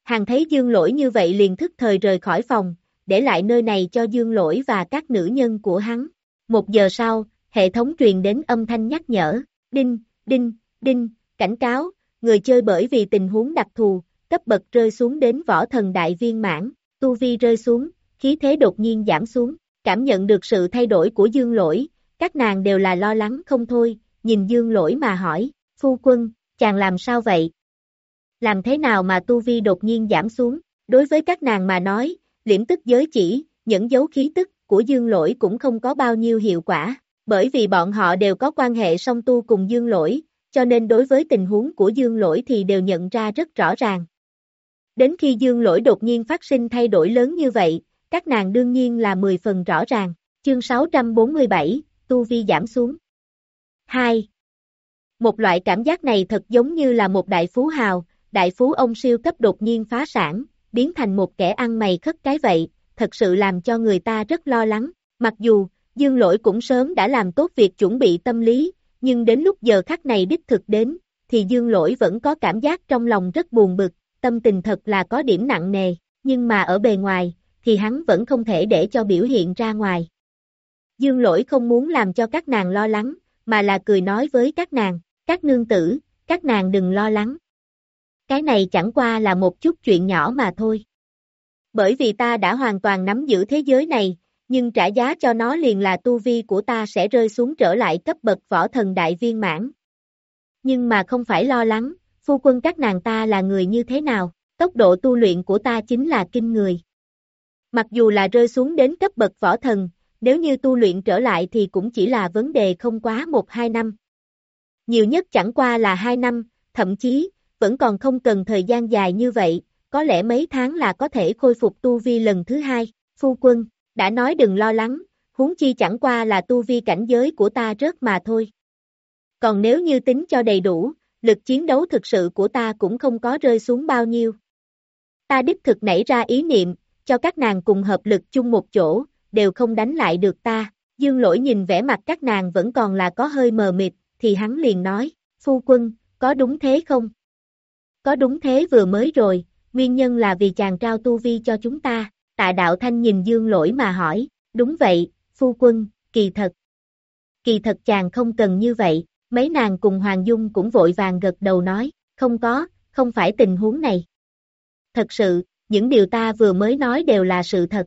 Hàng thấy dương lỗi như vậy liền thức thời rời khỏi phòng, để lại nơi này cho dương lỗi và các nữ nhân của hắn. Một giờ sau, hệ thống truyền đến âm thanh nhắc nhở, đinh, đinh, đinh, cảnh cáo, người chơi bởi vì tình huống đặc thù, cấp bậc rơi xuống đến võ thần đại viên mãn, tu vi rơi xuống, khí thế đột nhiên giảm xuống, cảm nhận được sự thay đổi của dương lỗi, các nàng đều là lo lắng không thôi, nhìn dương lỗi mà hỏi, phu quân, chàng làm sao vậy? Làm thế nào mà tu vi đột nhiên giảm xuống? Đối với các nàng mà nói, liễm tức giới chỉ, những dấu khí tức của dương lỗi cũng không có bao nhiêu hiệu quả, bởi vì bọn họ đều có quan hệ song tu cùng dương lỗi, cho nên đối với tình huống của dương lỗi thì đều nhận ra rất rõ ràng. Đến khi dương lỗi đột nhiên phát sinh thay đổi lớn như vậy, các nàng đương nhiên là 10 phần rõ ràng. Chương 647, Tu Vi giảm xuống. 2. Một loại cảm giác này thật giống như là một đại phú hào, đại phú ông siêu cấp đột nhiên phá sản, biến thành một kẻ ăn mày khất cái vậy, thật sự làm cho người ta rất lo lắng. Mặc dù, Dương Lỗi cũng sớm đã làm tốt việc chuẩn bị tâm lý, nhưng đến lúc giờ khắc này đích thực đến, thì Dương Lỗi vẫn có cảm giác trong lòng rất buồn bực, tâm tình thật là có điểm nặng nề, nhưng mà ở bề ngoài, thì hắn vẫn không thể để cho biểu hiện ra ngoài. Dương Lỗi không muốn làm cho các nàng lo lắng, mà là cười nói với các nàng, các nương tử, các nàng đừng lo lắng. Cái này chẳng qua là một chút chuyện nhỏ mà thôi. Bởi vì ta đã hoàn toàn nắm giữ thế giới này, nhưng trả giá cho nó liền là tu vi của ta sẽ rơi xuống trở lại cấp bậc võ thần đại viên mãn. Nhưng mà không phải lo lắng, phu quân các nàng ta là người như thế nào, tốc độ tu luyện của ta chính là kinh người. Mặc dù là rơi xuống đến cấp bậc võ thần, nếu như tu luyện trở lại thì cũng chỉ là vấn đề không quá 1-2 năm. Nhiều nhất chẳng qua là 2 năm, thậm chí, vẫn còn không cần thời gian dài như vậy, có lẽ mấy tháng là có thể khôi phục tu vi lần thứ hai, phu quân, đã nói đừng lo lắng, huống chi chẳng qua là tu vi cảnh giới của ta rớt mà thôi. Còn nếu như tính cho đầy đủ, lực chiến đấu thực sự của ta cũng không có rơi xuống bao nhiêu. Ta đích thực nảy ra ý niệm, cho các nàng cùng hợp lực chung một chỗ, đều không đánh lại được ta. Dương lỗi nhìn vẻ mặt các nàng vẫn còn là có hơi mờ mịt, thì hắn liền nói, phu quân, có đúng thế không? Có đúng thế vừa mới rồi, nguyên nhân là vì chàng trao tu vi cho chúng ta, tạ đạo thanh nhìn dương lỗi mà hỏi, đúng vậy, phu quân, kỳ thật. Kỳ thật chàng không cần như vậy, mấy nàng cùng Hoàng Dung cũng vội vàng gật đầu nói, không có, không phải tình huống này. Thật sự, những điều ta vừa mới nói đều là sự thật.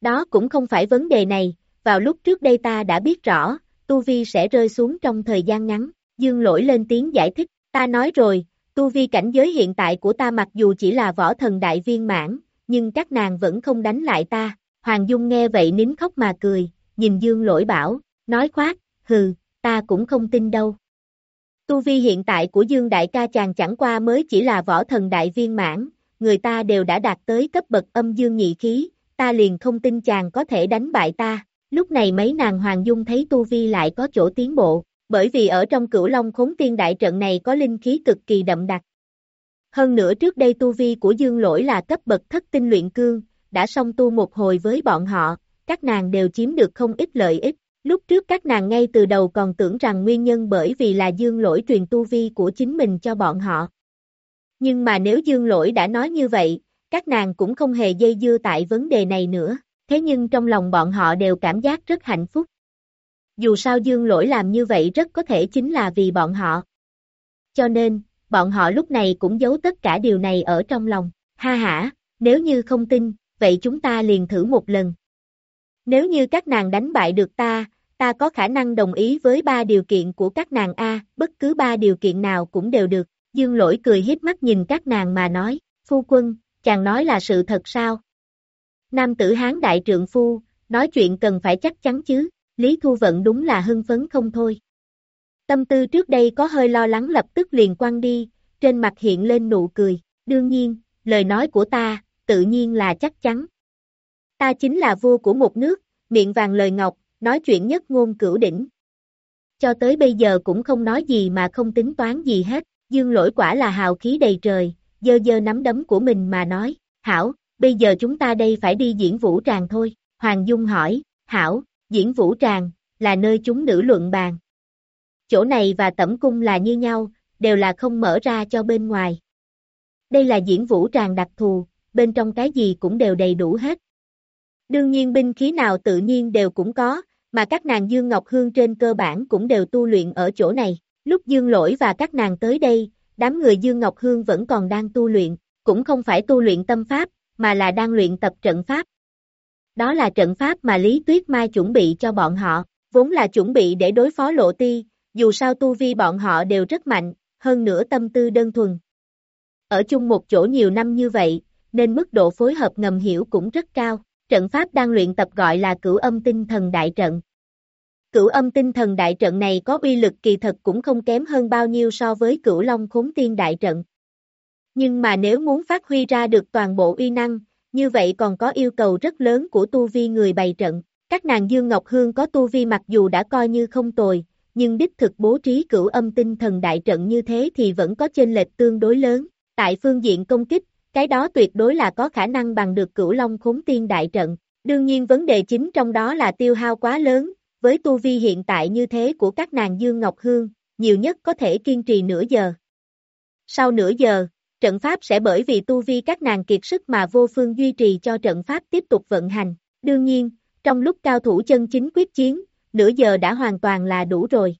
Đó cũng không phải vấn đề này, vào lúc trước đây ta đã biết rõ, Tu Vi sẽ rơi xuống trong thời gian ngắn, Dương lỗi lên tiếng giải thích, ta nói rồi, Tu Vi cảnh giới hiện tại của ta mặc dù chỉ là võ thần đại viên mãn, nhưng các nàng vẫn không đánh lại ta, Hoàng Dung nghe vậy nín khóc mà cười, nhìn Dương lỗi bảo, nói khoát, hừ, ta cũng không tin đâu. Tu vi hiện tại của Dương Đại ca chàng chẳng qua mới chỉ là võ thần đại viên mãn, người ta đều đã đạt tới cấp bậc âm dương nhị khí, ta liền không tin chàng có thể đánh bại ta. Lúc này mấy nàng Hoàng Dung thấy Tu Vi lại có chỗ tiến bộ, bởi vì ở trong cửu long khốn tiên đại trận này có linh khí cực kỳ đậm đặc. Hơn nữa trước đây Tu Vi của Dương Lỗi là cấp bậc thất tinh luyện cương, đã song tu một hồi với bọn họ, các nàng đều chiếm được không ít lợi ích. Lúc trước các nàng ngay từ đầu còn tưởng rằng nguyên nhân bởi vì là dương lỗi truyền tu vi của chính mình cho bọn họ. Nhưng mà nếu dương lỗi đã nói như vậy, các nàng cũng không hề dây dưa tại vấn đề này nữa, thế nhưng trong lòng bọn họ đều cảm giác rất hạnh phúc. Dù sao dương lỗi làm như vậy rất có thể chính là vì bọn họ. Cho nên, bọn họ lúc này cũng giấu tất cả điều này ở trong lòng. Ha ha, nếu như không tin, vậy chúng ta liền thử một lần. Nếu như các nàng đánh bại được ta, ta có khả năng đồng ý với ba điều kiện của các nàng A, bất cứ ba điều kiện nào cũng đều được. Dương lỗi cười hiếp mắt nhìn các nàng mà nói, phu quân, chàng nói là sự thật sao? Nam tử hán đại trượng phu, nói chuyện cần phải chắc chắn chứ, Lý Thu Vận đúng là hưng phấn không thôi. Tâm tư trước đây có hơi lo lắng lập tức liền quăng đi, trên mặt hiện lên nụ cười, đương nhiên, lời nói của ta, tự nhiên là chắc chắn. Ta chính là vua của một nước, miệng vàng lời ngọc, nói chuyện nhất ngôn cửu đỉnh. Cho tới bây giờ cũng không nói gì mà không tính toán gì hết, dương lỗi quả là hào khí đầy trời, dơ dơ nắm đấm của mình mà nói, hảo, bây giờ chúng ta đây phải đi diễn vũ tràng thôi, Hoàng Dung hỏi, hảo, diễn vũ tràng, là nơi chúng nữ luận bàn. Chỗ này và tẩm cung là như nhau, đều là không mở ra cho bên ngoài. Đây là diễn vũ tràng đặc thù, bên trong cái gì cũng đều đầy đủ hết. Đương nhiên binh khí nào tự nhiên đều cũng có, mà các nàng Dương Ngọc Hương trên cơ bản cũng đều tu luyện ở chỗ này. Lúc Dương Lỗi và các nàng tới đây, đám người Dương Ngọc Hương vẫn còn đang tu luyện, cũng không phải tu luyện tâm pháp, mà là đang luyện tập trận pháp. Đó là trận pháp mà Lý Tuyết Mai chuẩn bị cho bọn họ, vốn là chuẩn bị để đối phó lộ ti, dù sao tu vi bọn họ đều rất mạnh, hơn nữa tâm tư đơn thuần. Ở chung một chỗ nhiều năm như vậy, nên mức độ phối hợp ngầm hiểu cũng rất cao. Trận pháp đang luyện tập gọi là cửu âm tinh thần đại trận. Cửu âm tinh thần đại trận này có uy lực kỳ thật cũng không kém hơn bao nhiêu so với cửu long khốn tiên đại trận. Nhưng mà nếu muốn phát huy ra được toàn bộ uy năng, như vậy còn có yêu cầu rất lớn của tu vi người bày trận. Các nàng Dương Ngọc Hương có tu vi mặc dù đã coi như không tồi, nhưng đích thực bố trí cửu âm tinh thần đại trận như thế thì vẫn có chênh lệch tương đối lớn. Tại phương diện công kích, cái đó tuyệt đối là có khả năng bằng được cửu long khốn tiên đại trận. Đương nhiên vấn đề chính trong đó là tiêu hao quá lớn, với tu vi hiện tại như thế của các nàng Dương Ngọc Hương, nhiều nhất có thể kiên trì nửa giờ. Sau nửa giờ, trận pháp sẽ bởi vì tu vi các nàng kiệt sức mà vô phương duy trì cho trận pháp tiếp tục vận hành. Đương nhiên, trong lúc cao thủ chân chính quyết chiến, nửa giờ đã hoàn toàn là đủ rồi.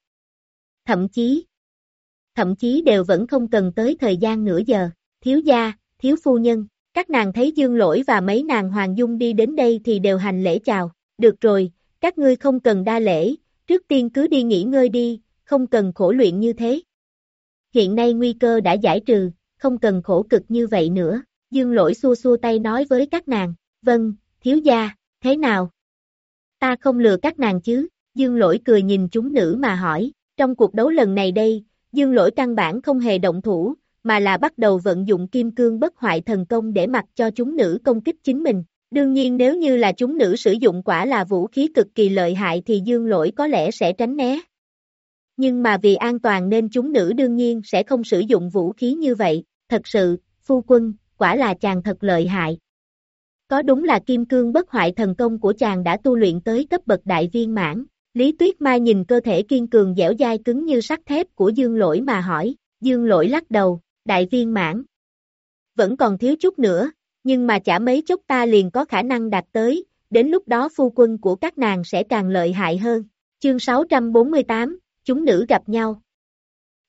Thậm chí, thậm chí đều vẫn không cần tới thời gian nửa giờ, thiếu gia, thiếu phu nhân, các nàng thấy dương lỗi và mấy nàng hoàng dung đi đến đây thì đều hành lễ chào, được rồi, các ngươi không cần đa lễ, trước tiên cứ đi nghỉ ngơi đi, không cần khổ luyện như thế. Hiện nay nguy cơ đã giải trừ, không cần khổ cực như vậy nữa, dương lỗi xua xua tay nói với các nàng, vâng, thiếu gia, thế nào? Ta không lừa các nàng chứ, dương lỗi cười nhìn chúng nữ mà hỏi, trong cuộc đấu lần này đây, dương lỗi căn bản không hề động thủ, mà là bắt đầu vận dụng kim cương bất hoại thần công để mặc cho chúng nữ công kích chính mình. Đương nhiên nếu như là chúng nữ sử dụng quả là vũ khí cực kỳ lợi hại thì dương lỗi có lẽ sẽ tránh né. Nhưng mà vì an toàn nên chúng nữ đương nhiên sẽ không sử dụng vũ khí như vậy, thật sự, phu quân, quả là chàng thật lợi hại. Có đúng là kim cương bất hoại thần công của chàng đã tu luyện tới cấp bậc đại viên mãn. Lý Tuyết Mai nhìn cơ thể kiên cường dẻo dai cứng như sắt thép của Dương Lỗi mà hỏi, Dương Lỗi lắc đầu, đại viên mãn. Vẫn còn thiếu chút nữa, nhưng mà chả mấy chốc ta liền có khả năng đạt tới, đến lúc đó phu quân của các nàng sẽ càng lợi hại hơn. Chương 648, chúng nữ gặp nhau.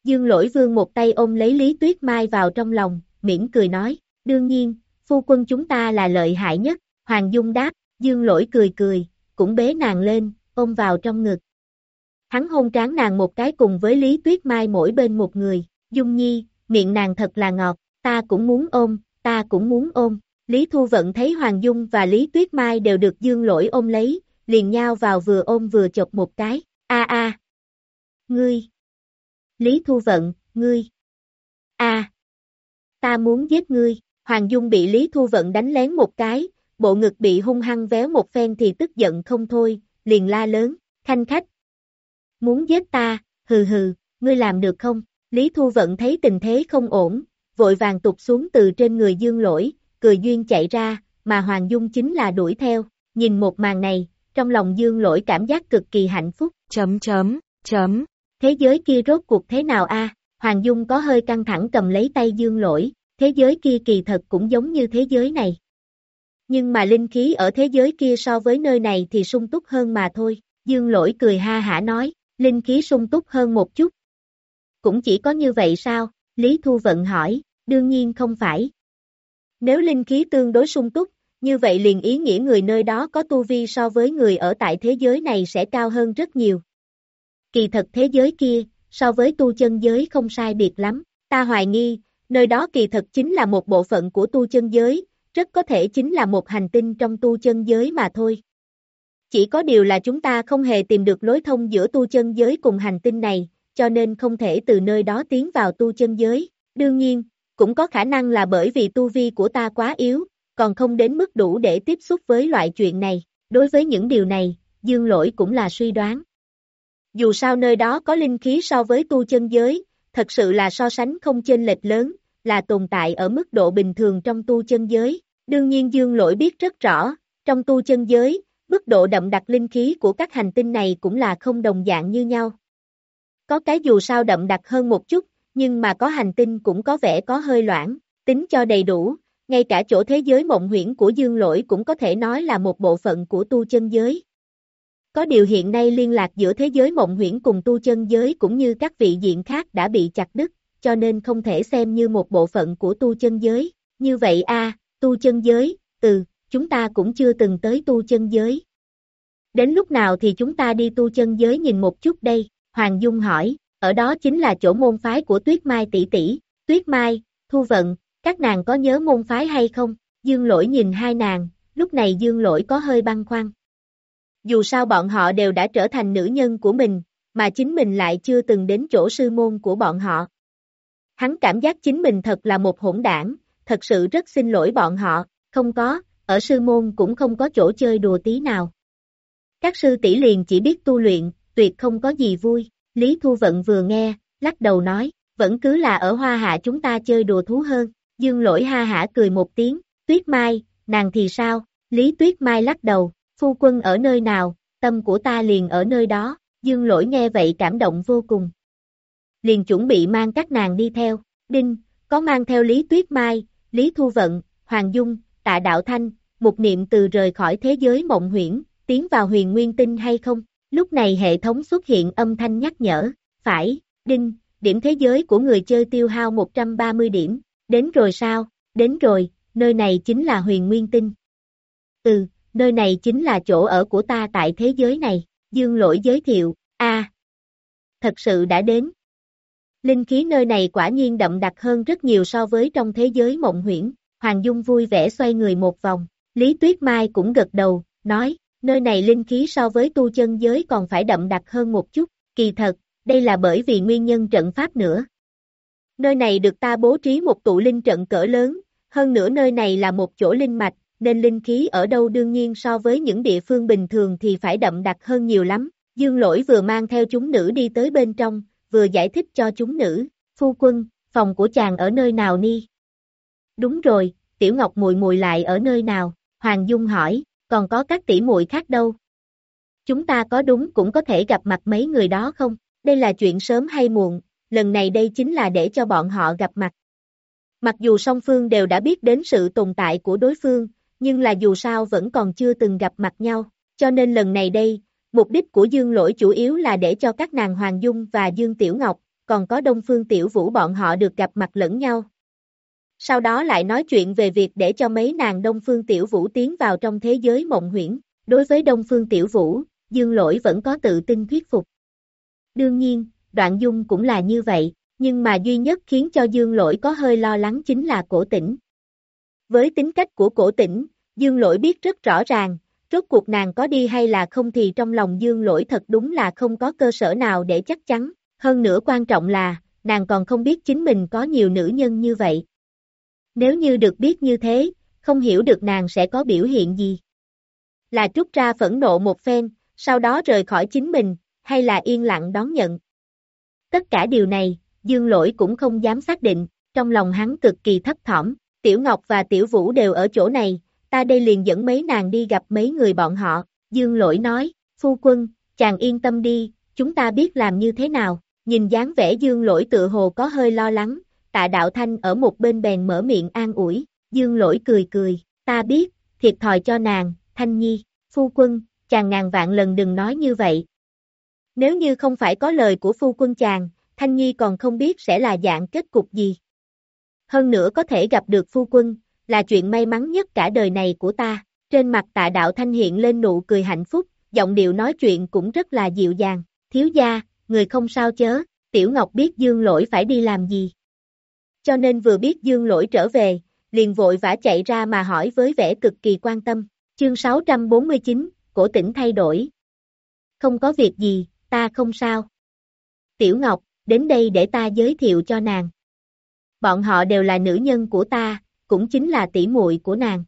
Dương lỗi vương một tay ôm lấy Lý Tuyết Mai vào trong lòng, mỉm cười nói, đương nhiên, phu quân chúng ta là lợi hại nhất, Hoàng Dung đáp, Dương lỗi cười cười, cũng bế nàng lên, ôm vào trong ngực. Hắn hôn tráng nàng một cái cùng với Lý Tuyết Mai mỗi bên một người, Dung Nhi, miệng nàng thật là ngọt, ta cũng muốn ôm, ta cũng muốn ôm. Lý Thu Vận thấy Hoàng Dung và Lý Tuyết Mai đều được dương lỗi ôm lấy, liền nhau vào vừa ôm vừa chọc một cái, a a Ngươi! Lý Thu Vận, ngươi! a Ta muốn giết ngươi, Hoàng Dung bị Lý Thu Vận đánh lén một cái, bộ ngực bị hung hăng véo một phen thì tức giận không thôi, liền la lớn, khanh khách. Muốn giết ta, hừ hừ, ngươi làm được không? Lý Thu Vận thấy tình thế không ổn, vội vàng tụt xuống từ trên người dương lỗi, cười duyên chạy ra, mà Hoàng Dung chính là đuổi theo, nhìn một màn này, trong lòng dương lỗi cảm giác cực kỳ hạnh phúc, chấm chấm, chấm, thế giới kia rốt cuộc thế nào a? Hoàng Dung có hơi căng thẳng cầm lấy tay dương lỗi, thế giới kia kỳ thật cũng giống như thế giới này. Nhưng mà linh khí ở thế giới kia so với nơi này thì sung túc hơn mà thôi, dương lỗi cười ha hả nói, linh khí sung túc hơn một chút, cũng chỉ có như vậy sao? Lý Thu Vận hỏi, đương nhiên không phải. Nếu linh khí tương đối sung túc, như vậy liền ý nghĩa người nơi đó có tu vi so với người ở tại thế giới này sẽ cao hơn rất nhiều. Kỳ thật thế giới kia, so với tu chân giới không sai biệt lắm, ta hoài nghi, nơi đó kỳ thật chính là một bộ phận của tu chân giới, rất có thể chính là một hành tinh trong tu chân giới mà thôi. Chỉ có điều là chúng ta không hề tìm được lối thông giữa tu chân giới cùng hành tinh này, cho nên không thể từ nơi đó tiến vào tu chân giới. Đương nhiên, cũng có khả năng là bởi vì tu vi của ta quá yếu, còn không đến mức đủ để tiếp xúc với loại chuyện này. Đối với những điều này, dương lỗi cũng là suy đoán. Dù sao nơi đó có linh khí so với tu chân giới, thật sự là so sánh không chênh lệch lớn, là tồn tại ở mức độ bình thường trong tu chân giới. Đương nhiên dương lỗi biết rất rõ, trong tu chân giới, mức độ đậm đặc linh khí của các hành tinh này cũng là không đồng dạng như nhau. Có cái dù sao đậm đặc hơn một chút, nhưng mà có hành tinh cũng có vẻ có hơi loãng, tính cho đầy đủ, ngay cả chỗ thế giới mộng huyễn của dương lỗi cũng có thể nói là một bộ phận của tu chân giới. Có điều hiện nay liên lạc giữa thế giới mộng huyễn cùng tu chân giới cũng như các vị diện khác đã bị chặt đứt, cho nên không thể xem như một bộ phận của tu chân giới. Như vậy a tu chân giới, từ, chúng ta cũng chưa từng tới tu chân giới. Đến lúc nào thì chúng ta đi tu chân giới nhìn một chút đây, Hoàng Dung hỏi, ở đó chính là chỗ môn phái của Tuyết Mai tỷ tỷ, Tuyết Mai, Thu Vận, các nàng có nhớ môn phái hay không? Dương lỗi nhìn hai nàng, lúc này dương lỗi có hơi băng khoăn. Dù sao bọn họ đều đã trở thành nữ nhân của mình, mà chính mình lại chưa từng đến chỗ sư môn của bọn họ. Hắn cảm giác chính mình thật là một hỗn đảng, thật sự rất xin lỗi bọn họ, không có, ở sư môn cũng không có chỗ chơi đùa tí nào. Các sư tỷ liền chỉ biết tu luyện, tuyệt không có gì vui, Lý Thu Vận vừa nghe, lắc đầu nói, vẫn cứ là ở hoa hạ chúng ta chơi đùa thú hơn, dương lỗi ha hả cười một tiếng, tuyết mai, nàng thì sao, Lý Tuyết Mai lắc đầu, phu quân ở nơi nào, tâm của ta liền ở nơi đó, dương lỗi nghe vậy cảm động vô cùng. Liền chuẩn bị mang các nàng đi theo, đinh, có mang theo Lý Tuyết Mai, Lý Thu Vận, Hoàng Dung, Tạ Đạo Thanh, một niệm từ rời khỏi thế giới mộng huyễn, tiến vào huyền nguyên tinh hay không? Lúc này hệ thống xuất hiện âm thanh nhắc nhở, phải, đinh, điểm thế giới của người chơi tiêu hao 130 điểm, đến rồi sao, đến rồi, nơi này chính là huyền nguyên tinh. Ừ, nơi này chính là chỗ ở của ta tại thế giới này, dương lỗi giới thiệu, a thật sự đã đến. Linh khí nơi này quả nhiên đậm đặc hơn rất nhiều so với trong thế giới mộng huyễn, Hoàng Dung vui vẻ xoay người một vòng, Lý Tuyết Mai cũng gật đầu, nói, nơi này linh khí so với tu chân giới còn phải đậm đặc hơn một chút, kỳ thật, đây là bởi vì nguyên nhân trận pháp nữa. Nơi này được ta bố trí một tụ linh trận cỡ lớn, hơn nữa nơi này là một chỗ linh mạch, nên linh khí ở đâu đương nhiên so với những địa phương bình thường thì phải đậm đặc hơn nhiều lắm. Dương lỗi vừa mang theo chúng nữ đi tới bên trong, vừa giải thích cho chúng nữ, phu quân, phòng của chàng ở nơi nào ni? Đúng rồi, Tiểu Ngọc mùi mùi lại ở nơi nào? Hoàng Dung hỏi, còn có các tỷ muội khác đâu? Chúng ta có đúng cũng có thể gặp mặt mấy người đó không? Đây là chuyện sớm hay muộn, lần này đây chính là để cho bọn họ gặp mặt. Mặc dù song phương đều đã biết đến sự tồn tại của đối phương, nhưng là dù sao vẫn còn chưa từng gặp mặt nhau, cho nên lần này đây, mục đích của Dương Lỗi chủ yếu là để cho các nàng Hoàng Dung và Dương Tiểu Ngọc, còn có Đông Phương Tiểu Vũ bọn họ được gặp mặt lẫn nhau. Sau đó lại nói chuyện về việc để cho mấy nàng Đông Phương Tiểu Vũ tiến vào trong thế giới mộng huyễn. Đối với Đông Phương Tiểu Vũ, Dương Lỗi vẫn có tự tin thuyết phục. Đương nhiên, Đoạn Dung cũng là như vậy, nhưng mà duy nhất khiến cho Dương Lỗi có hơi lo lắng chính là cổ tỉnh. Với tính cách của cổ tỉnh, Dương Lỗi biết rất rõ ràng, rốt cuộc nàng có đi hay là không thì trong lòng Dương Lỗi thật đúng là không có cơ sở nào để chắc chắn, hơn nữa quan trọng là, nàng còn không biết chính mình có nhiều nữ nhân như vậy. Nếu như được biết như thế, không hiểu được nàng sẽ có biểu hiện gì. Là trút ra phẫn nộ một phen, sau đó rời khỏi chính mình, hay là yên lặng đón nhận. Tất cả điều này, Dương Lỗi cũng không dám xác định, trong lòng hắn cực kỳ thấp thỏm, Tiểu Ngọc và Tiểu Vũ đều ở chỗ này, ta đây liền dẫn mấy nàng đi gặp mấy người bọn họ, Dương Lỗi nói, phu quân, chàng yên tâm đi, chúng ta biết làm như thế nào, nhìn dáng vẻ Dương Lỗi tự hồ có hơi lo lắng, tạ đạo thanh ở một bên bèn mở miệng an ủi, Dương Lỗi cười cười, ta biết, thiệt thòi cho nàng, Thanh Nhi, phu quân, chàng ngàn vạn lần đừng nói như vậy. Nếu như không phải có lời của phu quân chàng, Thanh Nhi còn không biết sẽ là dạng kết cục gì. Hơn nữa có thể gặp được phu quân, là chuyện may mắn nhất cả đời này của ta. Trên mặt tạ đạo thanh hiện lên nụ cười hạnh phúc, giọng điệu nói chuyện cũng rất là dịu dàng. Thiếu gia, người không sao chớ, Tiểu Ngọc biết Dương lỗi phải đi làm gì. Cho nên vừa biết Dương lỗi trở về, liền vội vã chạy ra mà hỏi với vẻ cực kỳ quan tâm. Chương 649, cổ tỉnh thay đổi. Không có việc gì, ta không sao. Tiểu Ngọc, đến đây để ta giới thiệu cho nàng. Bọn họ đều là nữ nhân của ta, cũng chính là tỷ muội của nàng.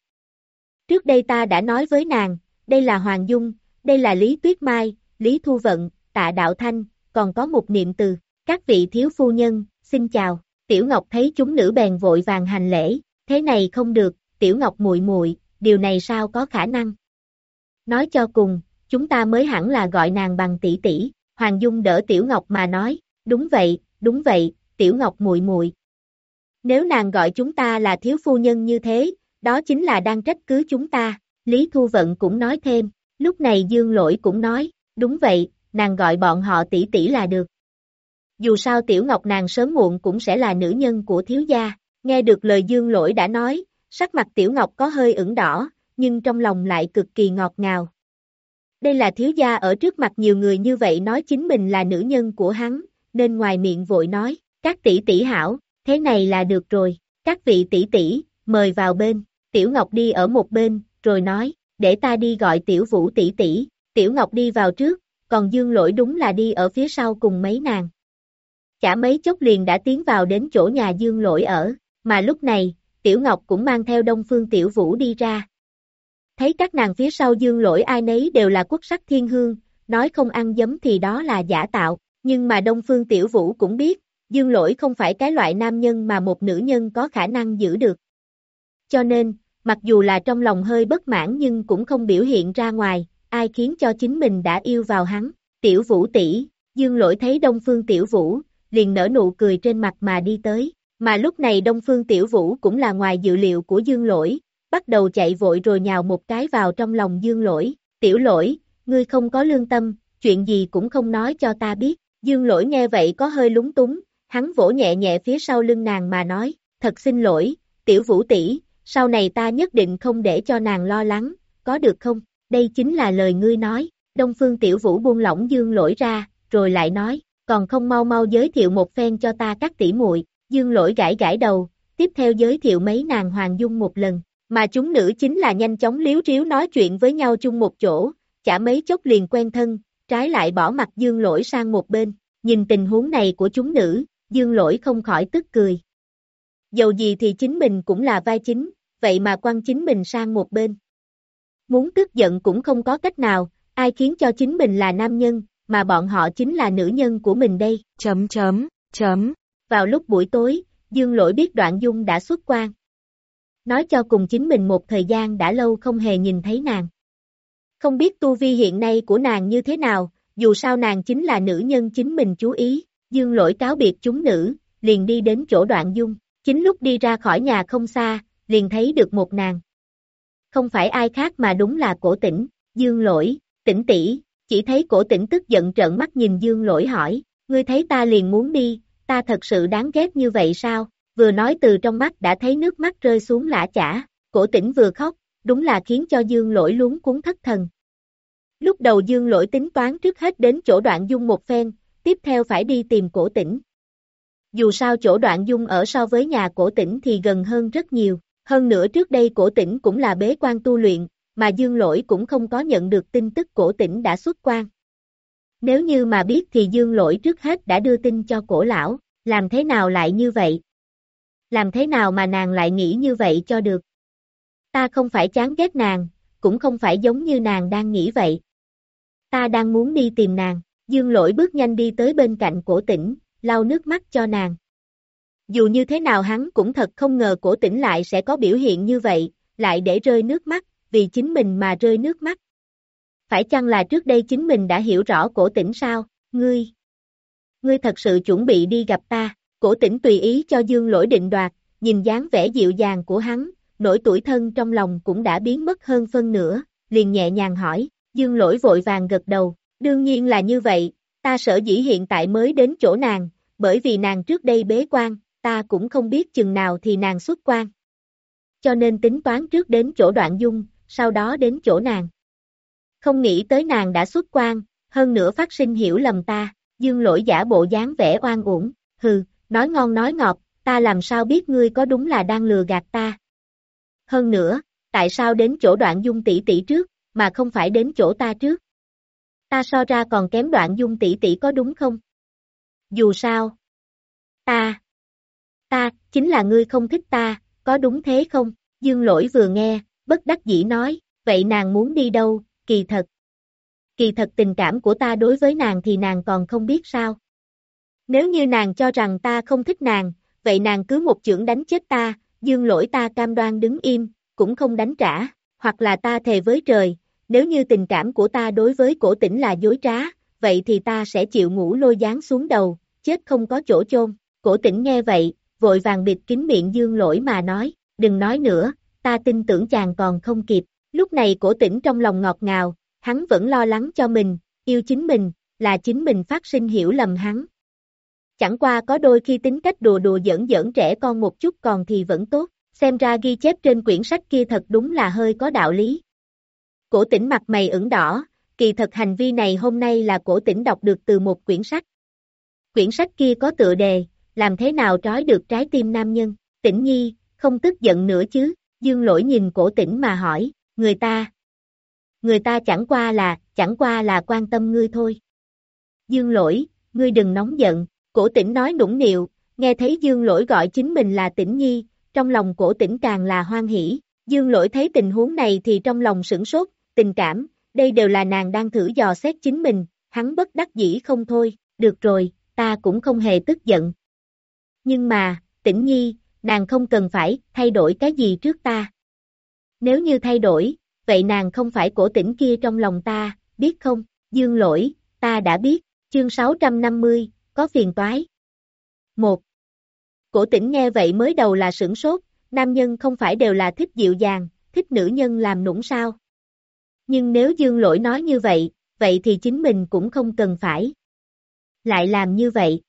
Trước đây ta đã nói với nàng, đây là Hoàng Dung, đây là Lý Tuyết Mai, Lý Thu Vận, Tạ Đạo Thanh, còn có một niệm từ, các vị thiếu phu nhân, xin chào. Tiểu Ngọc thấy chúng nữ bèn vội vàng hành lễ, thế này không được, Tiểu Ngọc muội muội, điều này sao có khả năng. Nói cho cùng, chúng ta mới hẳn là gọi nàng bằng tỷ tỷ, Hoàng Dung đỡ Tiểu Ngọc mà nói, đúng vậy, đúng vậy, Tiểu Ngọc muội muội. Nếu nàng gọi chúng ta là thiếu phu nhân như thế, đó chính là đang trách cứ chúng ta, Lý Thu Vận cũng nói thêm, lúc này Dương Lỗi cũng nói, đúng vậy, nàng gọi bọn họ tỷ tỷ là được. Dù sao Tiểu Ngọc nàng sớm muộn cũng sẽ là nữ nhân của thiếu gia, nghe được lời Dương Lỗi đã nói, sắc mặt Tiểu Ngọc có hơi ửng đỏ, nhưng trong lòng lại cực kỳ ngọt ngào. Đây là thiếu gia ở trước mặt nhiều người như vậy nói chính mình là nữ nhân của hắn, nên ngoài miệng vội nói, các tỷ tỷ hảo, thế này là được rồi, các vị tỷ tỷ, mời vào bên, Tiểu Ngọc đi ở một bên, rồi nói, để ta đi gọi Tiểu Vũ tỷ tỷ, Tiểu Ngọc đi vào trước, còn Dương Lỗi đúng là đi ở phía sau cùng mấy nàng. Chả mấy chốc liền đã tiến vào đến chỗ nhà Dương Lỗi ở, mà lúc này, Tiểu Ngọc cũng mang theo Đông Phương Tiểu Vũ đi ra. Thấy các nàng phía sau Dương Lỗi ai nấy đều là quốc sắc thiên hương, nói không ăn giấm thì đó là giả tạo, nhưng mà Đông Phương Tiểu Vũ cũng biết, Dương Lỗi không phải cái loại nam nhân mà một nữ nhân có khả năng giữ được. Cho nên, mặc dù là trong lòng hơi bất mãn nhưng cũng không biểu hiện ra ngoài, ai khiến cho chính mình đã yêu vào hắn. Tiểu Vũ tỷ, Dương Lỗi thấy Đông Phương Tiểu Vũ, liền nở nụ cười trên mặt mà đi tới. Mà lúc này Đông Phương Tiểu Vũ cũng là ngoài dự liệu của Dương Lỗi, bắt đầu chạy vội rồi nhào một cái vào trong lòng Dương Lỗi. Tiểu Lỗi, ngươi không có lương tâm, chuyện gì cũng không nói cho ta biết. Dương Lỗi nghe vậy có hơi lúng túng, hắn vỗ nhẹ nhẹ phía sau lưng nàng mà nói, thật xin lỗi, Tiểu Vũ tỷ, sau này ta nhất định không để cho nàng lo lắng, có được không? Đây chính là lời ngươi nói. Đông Phương Tiểu Vũ buông lỏng Dương Lỗi ra, rồi lại nói, còn không mau mau giới thiệu một phen cho ta các tỷ muội. Dương lỗi gãi gãi đầu, tiếp theo giới thiệu mấy nàng hoàng dung một lần, mà chúng nữ chính là nhanh chóng liếu riếu nói chuyện với nhau chung một chỗ, chả mấy chốc liền quen thân, trái lại bỏ mặt dương lỗi sang một bên, nhìn tình huống này của chúng nữ, dương lỗi không khỏi tức cười. Dầu gì thì chính mình cũng là vai chính, vậy mà quăng chính mình sang một bên. Muốn tức giận cũng không có cách nào, ai khiến cho chính mình là nam nhân, mà bọn họ chính là nữ nhân của mình đây. Chấm chấm, chấm. Vào lúc buổi tối, Dương Lỗi biết Đoạn Dung đã xuất quan. Nói cho cùng chính mình một thời gian đã lâu không hề nhìn thấy nàng. Không biết tu vi hiện nay của nàng như thế nào, dù sao nàng chính là nữ nhân chính mình chú ý, Dương Lỗi cáo biệt chúng nữ, liền đi đến chỗ Đoạn Dung. Chính lúc đi ra khỏi nhà không xa, liền thấy được một nàng. Không phải ai khác mà đúng là cổ tỉnh, Dương Lỗi, tỉnh tỷ chỉ thấy cổ tỉnh tức giận trợn mắt nhìn Dương Lỗi hỏi, ngươi thấy ta liền muốn đi, ta thật sự đáng ghét như vậy sao? Vừa nói từ trong mắt đã thấy nước mắt rơi xuống lã chả, cổ tỉnh vừa khóc, đúng là khiến cho dương lỗi luống cuốn thất thần. Lúc đầu dương lỗi tính toán trước hết đến chỗ đoạn dung một phen, tiếp theo phải đi tìm cổ tỉnh. Dù sao chỗ đoạn dung ở so với nhà cổ tỉnh thì gần hơn rất nhiều, hơn nữa trước đây cổ tỉnh cũng là bế quan tu luyện, mà dương lỗi cũng không có nhận được tin tức cổ tỉnh đã xuất quan. Nếu như mà biết thì dương lỗi trước hết đã đưa tin cho cổ lão, làm thế nào lại như vậy? Làm thế nào mà nàng lại nghĩ như vậy cho được? Ta không phải chán ghét nàng, cũng không phải giống như nàng đang nghĩ vậy. Ta đang muốn đi tìm nàng, dương lỗi bước nhanh đi tới bên cạnh cổ tỉnh, lau nước mắt cho nàng. Dù như thế nào hắn cũng thật không ngờ cổ tỉnh lại sẽ có biểu hiện như vậy, lại để rơi nước mắt, vì chính mình mà rơi nước mắt phải chăng là trước đây chính mình đã hiểu rõ cổ tỉnh sao, ngươi? Ngươi thật sự chuẩn bị đi gặp ta, cổ tỉnh tùy ý cho dương lỗi định đoạt, nhìn dáng vẻ dịu dàng của hắn, nỗi tuổi thân trong lòng cũng đã biến mất hơn phân nửa, liền nhẹ nhàng hỏi, dương lỗi vội vàng gật đầu, đương nhiên là như vậy, ta sở dĩ hiện tại mới đến chỗ nàng, bởi vì nàng trước đây bế quan, ta cũng không biết chừng nào thì nàng xuất quan. cho nên tính toán trước đến chỗ đoạn dung, sau đó đến chỗ nàng. Không nghĩ tới nàng đã xuất quan, hơn nữa phát sinh hiểu lầm ta, dương lỗi giả bộ dáng vẻ oan uổng, hừ, nói ngon nói ngọt, ta làm sao biết ngươi có đúng là đang lừa gạt ta. Hơn nữa, tại sao đến chỗ đoạn dung tỷ tỷ trước, mà không phải đến chỗ ta trước? Ta so ra còn kém đoạn dung tỷ tỷ có đúng không? Dù sao, ta, ta, chính là ngươi không thích ta, có đúng thế không? Dương lỗi vừa nghe, bất đắc dĩ nói, vậy nàng muốn đi đâu, kỳ thật. Kỳ thật tình cảm của ta đối với nàng thì nàng còn không biết sao. Nếu như nàng cho rằng ta không thích nàng, vậy nàng cứ một chưởng đánh chết ta, dương lỗi ta cam đoan đứng im, cũng không đánh trả, hoặc là ta thề với trời, nếu như tình cảm của ta đối với cổ tỉnh là dối trá, vậy thì ta sẽ chịu ngủ lôi gián xuống đầu, chết không có chỗ chôn. Cổ tỉnh nghe vậy, vội vàng bịt kín miệng dương lỗi mà nói, đừng nói nữa, ta tin tưởng chàng còn không kịp. Lúc này cổ tỉnh trong lòng ngọt ngào, hắn vẫn lo lắng cho mình, yêu chính mình, là chính mình phát sinh hiểu lầm hắn. Chẳng qua có đôi khi tính cách đùa đùa giỡn giỡn trẻ con một chút còn thì vẫn tốt, xem ra ghi chép trên quyển sách kia thật đúng là hơi có đạo lý. Cổ tỉnh mặt mày ửng đỏ, kỳ thật hành vi này hôm nay là cổ tỉnh đọc được từ một quyển sách. Quyển sách kia có tựa đề, làm thế nào trói được trái tim nam nhân, tỉnh nhi, không tức giận nữa chứ, dương lỗi nhìn cổ tỉnh mà hỏi, người ta, người ta chẳng qua là, chẳng qua là quan tâm ngươi thôi. Dương lỗi, ngươi đừng nóng giận, cổ tỉnh nói nũng nịu, nghe thấy dương lỗi gọi chính mình là tỉnh nhi, trong lòng cổ tỉnh càng là hoan hỷ. Dương lỗi thấy tình huống này thì trong lòng sửng sốt, tình cảm, đây đều là nàng đang thử dò xét chính mình, hắn bất đắc dĩ không thôi, được rồi, ta cũng không hề tức giận. Nhưng mà, tỉnh nhi, nàng không cần phải thay đổi cái gì trước ta. Nếu như thay đổi, vậy nàng không phải cổ tỉnh kia trong lòng ta, biết không, dương lỗi, ta đã biết, chương 650, có phiền toái. 1. Cổ tỉnh nghe vậy mới đầu là sửng sốt, nam nhân không phải đều là thích dịu dàng, thích nữ nhân làm nũng sao. Nhưng nếu dương lỗi nói như vậy, vậy thì chính mình cũng không cần phải. Lại làm như vậy.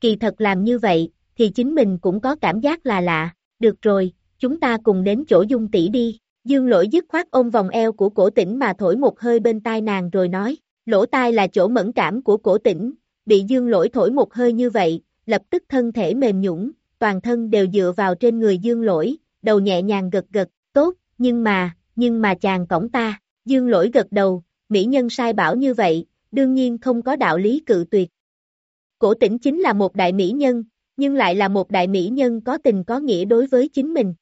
Kỳ thật làm như vậy, thì chính mình cũng có cảm giác là lạ, được rồi, chúng ta cùng đến chỗ dung tỷ đi. Dương lỗi dứt khoát ôm vòng eo của cổ tỉnh mà thổi một hơi bên tai nàng rồi nói, lỗ tai là chỗ mẫn cảm của cổ tỉnh, bị dương lỗi thổi một hơi như vậy, lập tức thân thể mềm nhũng, toàn thân đều dựa vào trên người dương lỗi, đầu nhẹ nhàng gật gật, tốt, nhưng mà, nhưng mà chàng cổng ta, dương lỗi gật đầu, mỹ nhân sai bảo như vậy, đương nhiên không có đạo lý cự tuyệt. Cổ tỉnh chính là một đại mỹ nhân, nhưng lại là một đại mỹ nhân có tình có nghĩa đối với chính mình.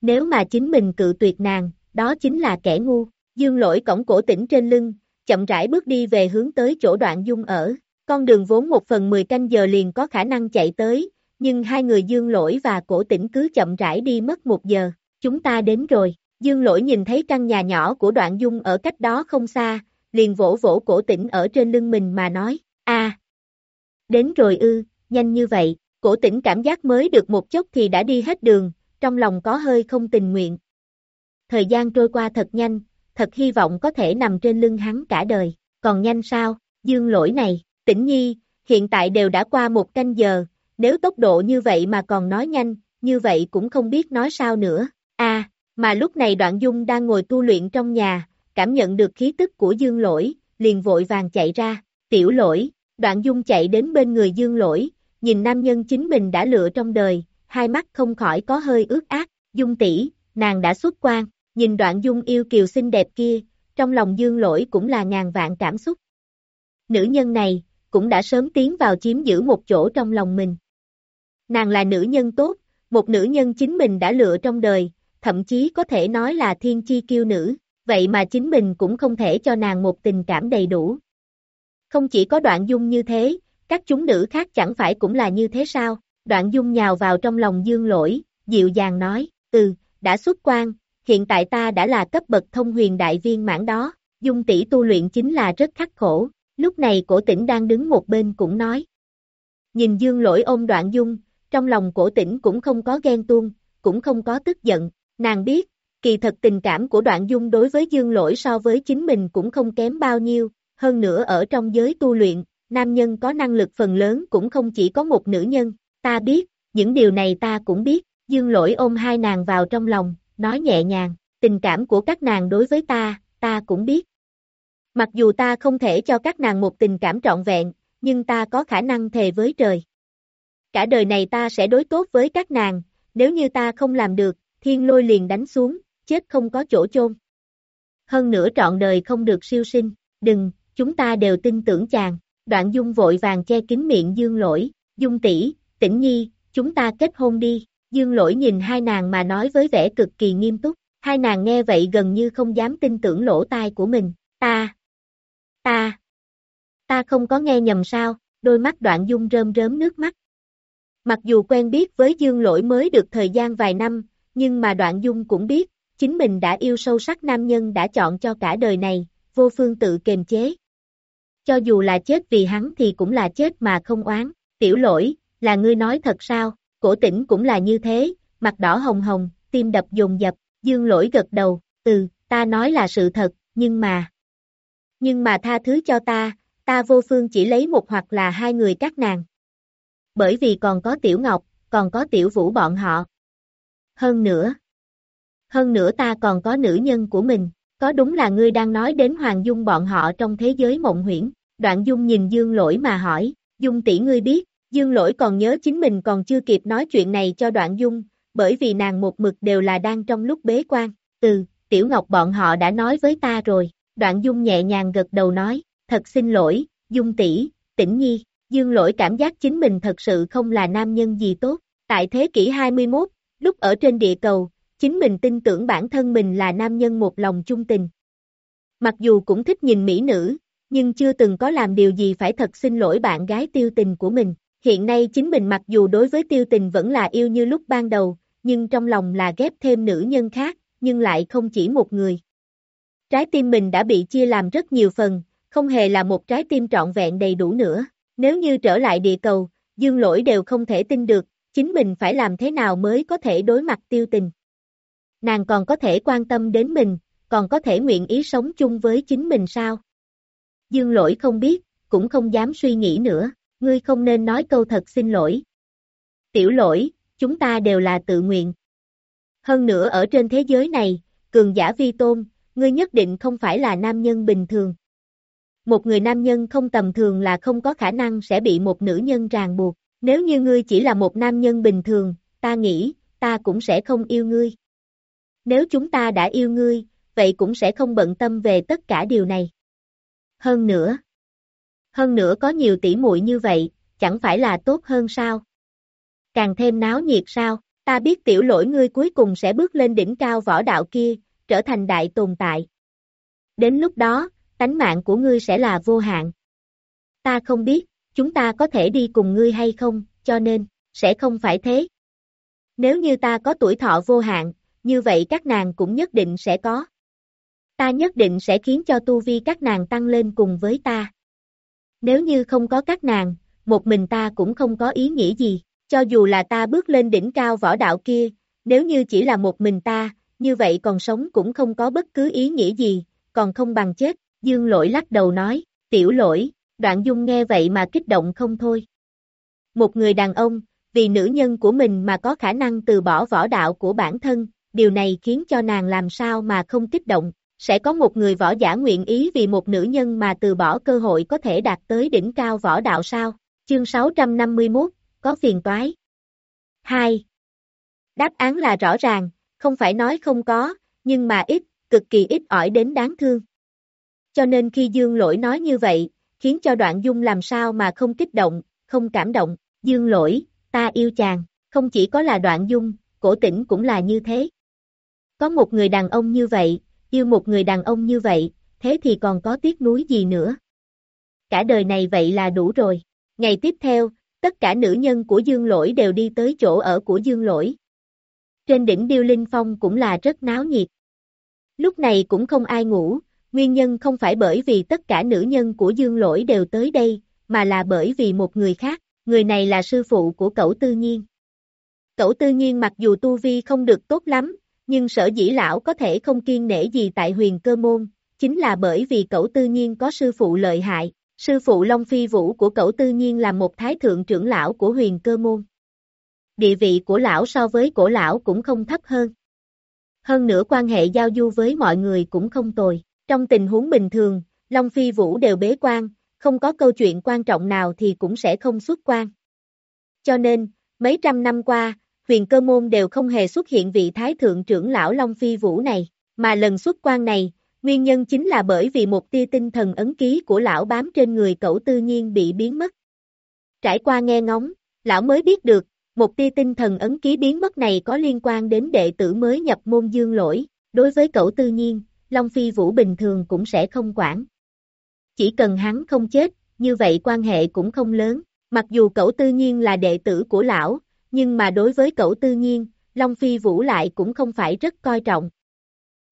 Nếu mà chính mình cự tuyệt nàng, đó chính là kẻ ngu, dương lỗi cổng cổ tỉnh trên lưng, chậm rãi bước đi về hướng tới chỗ đoạn dung ở, con đường vốn một phần mười canh giờ liền có khả năng chạy tới, nhưng hai người dương lỗi và cổ tỉnh cứ chậm rãi đi mất một giờ, chúng ta đến rồi, dương lỗi nhìn thấy căn nhà nhỏ của đoạn dung ở cách đó không xa, liền vỗ vỗ cổ tỉnh ở trên lưng mình mà nói, a đến rồi ư, nhanh như vậy, cổ tỉnh cảm giác mới được một chốc thì đã đi hết đường, trong lòng có hơi không tình nguyện. Thời gian trôi qua thật nhanh, thật hy vọng có thể nằm trên lưng hắn cả đời, còn nhanh sao, dương lỗi này, tỉnh nhi, hiện tại đều đã qua một canh giờ, nếu tốc độ như vậy mà còn nói nhanh, như vậy cũng không biết nói sao nữa, a mà lúc này đoạn dung đang ngồi tu luyện trong nhà, cảm nhận được khí tức của dương lỗi, liền vội vàng chạy ra, tiểu lỗi, đoạn dung chạy đến bên người dương lỗi, nhìn nam nhân chính mình đã lựa trong đời, hai mắt không khỏi có hơi ướt át, dung tỷ nàng đã xuất quan, nhìn đoạn dung yêu kiều xinh đẹp kia, trong lòng dương lỗi cũng là ngàn vạn cảm xúc. Nữ nhân này, cũng đã sớm tiến vào chiếm giữ một chỗ trong lòng mình. Nàng là nữ nhân tốt, một nữ nhân chính mình đã lựa trong đời, thậm chí có thể nói là thiên chi kiêu nữ, vậy mà chính mình cũng không thể cho nàng một tình cảm đầy đủ. Không chỉ có đoạn dung như thế, các chúng nữ khác chẳng phải cũng là như thế sao, đoạn dung nhào vào trong lòng dương lỗi, dịu dàng nói, ừ, đã xuất quan, hiện tại ta đã là cấp bậc thông huyền đại viên mãn đó, dung tỷ tu luyện chính là rất khắc khổ, lúc này cổ tỉnh đang đứng một bên cũng nói. Nhìn dương lỗi ôm đoạn dung, trong lòng cổ tỉnh cũng không có ghen tuông, cũng không có tức giận, nàng biết, kỳ thật tình cảm của đoạn dung đối với dương lỗi so với chính mình cũng không kém bao nhiêu, hơn nữa ở trong giới tu luyện, nam nhân có năng lực phần lớn cũng không chỉ có một nữ nhân, ta biết, những điều này ta cũng biết, Dương lỗi ôm hai nàng vào trong lòng, nói nhẹ nhàng, tình cảm của các nàng đối với ta, ta cũng biết. Mặc dù ta không thể cho các nàng một tình cảm trọn vẹn, nhưng ta có khả năng thề với trời. Cả đời này ta sẽ đối tốt với các nàng, nếu như ta không làm được, thiên lôi liền đánh xuống, chết không có chỗ chôn. Hơn nữa trọn đời không được siêu sinh, đừng, chúng ta đều tin tưởng chàng, đoạn dung vội vàng che kín miệng dương lỗi, dung tỷ, tĩnh nhi, chúng ta kết hôn đi, dương lỗi nhìn hai nàng mà nói với vẻ cực kỳ nghiêm túc, hai nàng nghe vậy gần như không dám tin tưởng lỗ tai của mình, ta, ta, ta không có nghe nhầm sao, đôi mắt đoạn dung rơm rớm nước mắt. Mặc dù quen biết với dương lỗi mới được thời gian vài năm, nhưng mà đoạn dung cũng biết, chính mình đã yêu sâu sắc nam nhân đã chọn cho cả đời này, vô phương tự kềm chế. Cho dù là chết vì hắn thì cũng là chết mà không oán, tiểu lỗi, là ngươi nói thật sao, cổ tỉnh cũng là như thế, mặt đỏ hồng hồng, tim đập dồn dập, dương lỗi gật đầu, ừ, ta nói là sự thật, nhưng mà, nhưng mà tha thứ cho ta, ta vô phương chỉ lấy một hoặc là hai người các nàng. Bởi vì còn có tiểu ngọc, còn có tiểu vũ bọn họ. Hơn nữa, hơn nữa ta còn có nữ nhân của mình, có đúng là ngươi đang nói đến Hoàng Dung bọn họ trong thế giới mộng huyễn, đoạn Dung nhìn Dương Lỗi mà hỏi, Dung tỷ ngươi biết, Dương Lỗi còn nhớ chính mình còn chưa kịp nói chuyện này cho đoạn Dung, bởi vì nàng một mực đều là đang trong lúc bế quan, từ, Tiểu Ngọc bọn họ đã nói với ta rồi, đoạn Dung nhẹ nhàng gật đầu nói, thật xin lỗi, Dung tỷ, tĩnh nhi, Dương Lỗi cảm giác chính mình thật sự không là nam nhân gì tốt, tại thế kỷ 21, lúc ở trên địa cầu, chính mình tin tưởng bản thân mình là nam nhân một lòng chung tình. Mặc dù cũng thích nhìn mỹ nữ, nhưng chưa từng có làm điều gì phải thật xin lỗi bạn gái tiêu tình của mình. Hiện nay chính mình mặc dù đối với tiêu tình vẫn là yêu như lúc ban đầu, nhưng trong lòng là ghép thêm nữ nhân khác, nhưng lại không chỉ một người. Trái tim mình đã bị chia làm rất nhiều phần, không hề là một trái tim trọn vẹn đầy đủ nữa. Nếu như trở lại địa cầu, dương lỗi đều không thể tin được, chính mình phải làm thế nào mới có thể đối mặt tiêu tình nàng còn có thể quan tâm đến mình, còn có thể nguyện ý sống chung với chính mình sao? Dương lỗi không biết, cũng không dám suy nghĩ nữa, ngươi không nên nói câu thật xin lỗi. Tiểu lỗi, chúng ta đều là tự nguyện. Hơn nữa ở trên thế giới này, cường giả vi tôn, ngươi nhất định không phải là nam nhân bình thường. Một người nam nhân không tầm thường là không có khả năng sẽ bị một nữ nhân ràng buộc. Nếu như ngươi chỉ là một nam nhân bình thường, ta nghĩ, ta cũng sẽ không yêu ngươi. Nếu chúng ta đã yêu ngươi, vậy cũng sẽ không bận tâm về tất cả điều này. Hơn nữa, hơn nữa có nhiều tỷ muội như vậy, chẳng phải là tốt hơn sao? Càng thêm náo nhiệt sao? Ta biết tiểu lỗi ngươi cuối cùng sẽ bước lên đỉnh cao võ đạo kia, trở thành đại tồn tại. Đến lúc đó, tánh mạng của ngươi sẽ là vô hạn. Ta không biết, chúng ta có thể đi cùng ngươi hay không, cho nên, sẽ không phải thế. Nếu như ta có tuổi thọ vô hạn, như vậy các nàng cũng nhất định sẽ có. Ta nhất định sẽ khiến cho tu vi các nàng tăng lên cùng với ta. Nếu như không có các nàng, một mình ta cũng không có ý nghĩa gì, cho dù là ta bước lên đỉnh cao võ đạo kia, nếu như chỉ là một mình ta, như vậy còn sống cũng không có bất cứ ý nghĩa gì, còn không bằng chết, dương lỗi lắc đầu nói, tiểu lỗi, đoạn dung nghe vậy mà kích động không thôi. Một người đàn ông, vì nữ nhân của mình mà có khả năng từ bỏ võ đạo của bản thân, điều này khiến cho nàng làm sao mà không kích động, sẽ có một người võ giả nguyện ý vì một nữ nhân mà từ bỏ cơ hội có thể đạt tới đỉnh cao võ đạo sao? Chương 651, có phiền toái. 2. Đáp án là rõ ràng, không phải nói không có, nhưng mà ít, cực kỳ ít ỏi đến đáng thương. Cho nên khi Dương Lỗi nói như vậy, khiến cho đoạn dung làm sao mà không kích động, không cảm động, Dương Lỗi, ta yêu chàng, không chỉ có là đoạn dung, cổ tỉnh cũng là như thế. Có một người đàn ông như vậy, yêu một người đàn ông như vậy, thế thì còn có tiếc nuối gì nữa. Cả đời này vậy là đủ rồi. Ngày tiếp theo, tất cả nữ nhân của Dương Lỗi đều đi tới chỗ ở của Dương Lỗi. Trên đỉnh Điêu Linh Phong cũng là rất náo nhiệt. Lúc này cũng không ai ngủ, nguyên nhân không phải bởi vì tất cả nữ nhân của Dương Lỗi đều tới đây, mà là bởi vì một người khác, người này là sư phụ của cậu tư nhiên. Cậu tư nhiên mặc dù tu vi không được tốt lắm, nhưng sở dĩ lão có thể không kiên nể gì tại huyền cơ môn, chính là bởi vì cậu tư nhiên có sư phụ lợi hại, sư phụ Long Phi Vũ của cậu tư nhiên là một thái thượng trưởng lão của huyền cơ môn. địa vị của lão so với cổ lão cũng không thấp hơn. Hơn nữa quan hệ giao du với mọi người cũng không tồi. Trong tình huống bình thường, Long Phi Vũ đều bế quan, không có câu chuyện quan trọng nào thì cũng sẽ không xuất quan. Cho nên, mấy trăm năm qua, huyền cơ môn đều không hề xuất hiện vị thái thượng trưởng lão Long Phi Vũ này, mà lần xuất quan này, nguyên nhân chính là bởi vì một tia tinh thần ấn ký của lão bám trên người cậu Tư nhiên bị biến mất. Trải qua nghe ngóng, lão mới biết được, một tia tinh thần ấn ký biến mất này có liên quan đến đệ tử mới nhập môn dương lỗi, đối với cậu Tư nhiên, Long Phi Vũ bình thường cũng sẽ không quản. Chỉ cần hắn không chết, như vậy quan hệ cũng không lớn, mặc dù cậu Tư nhiên là đệ tử của lão, nhưng mà đối với cậu tư nhiên, Long Phi Vũ lại cũng không phải rất coi trọng.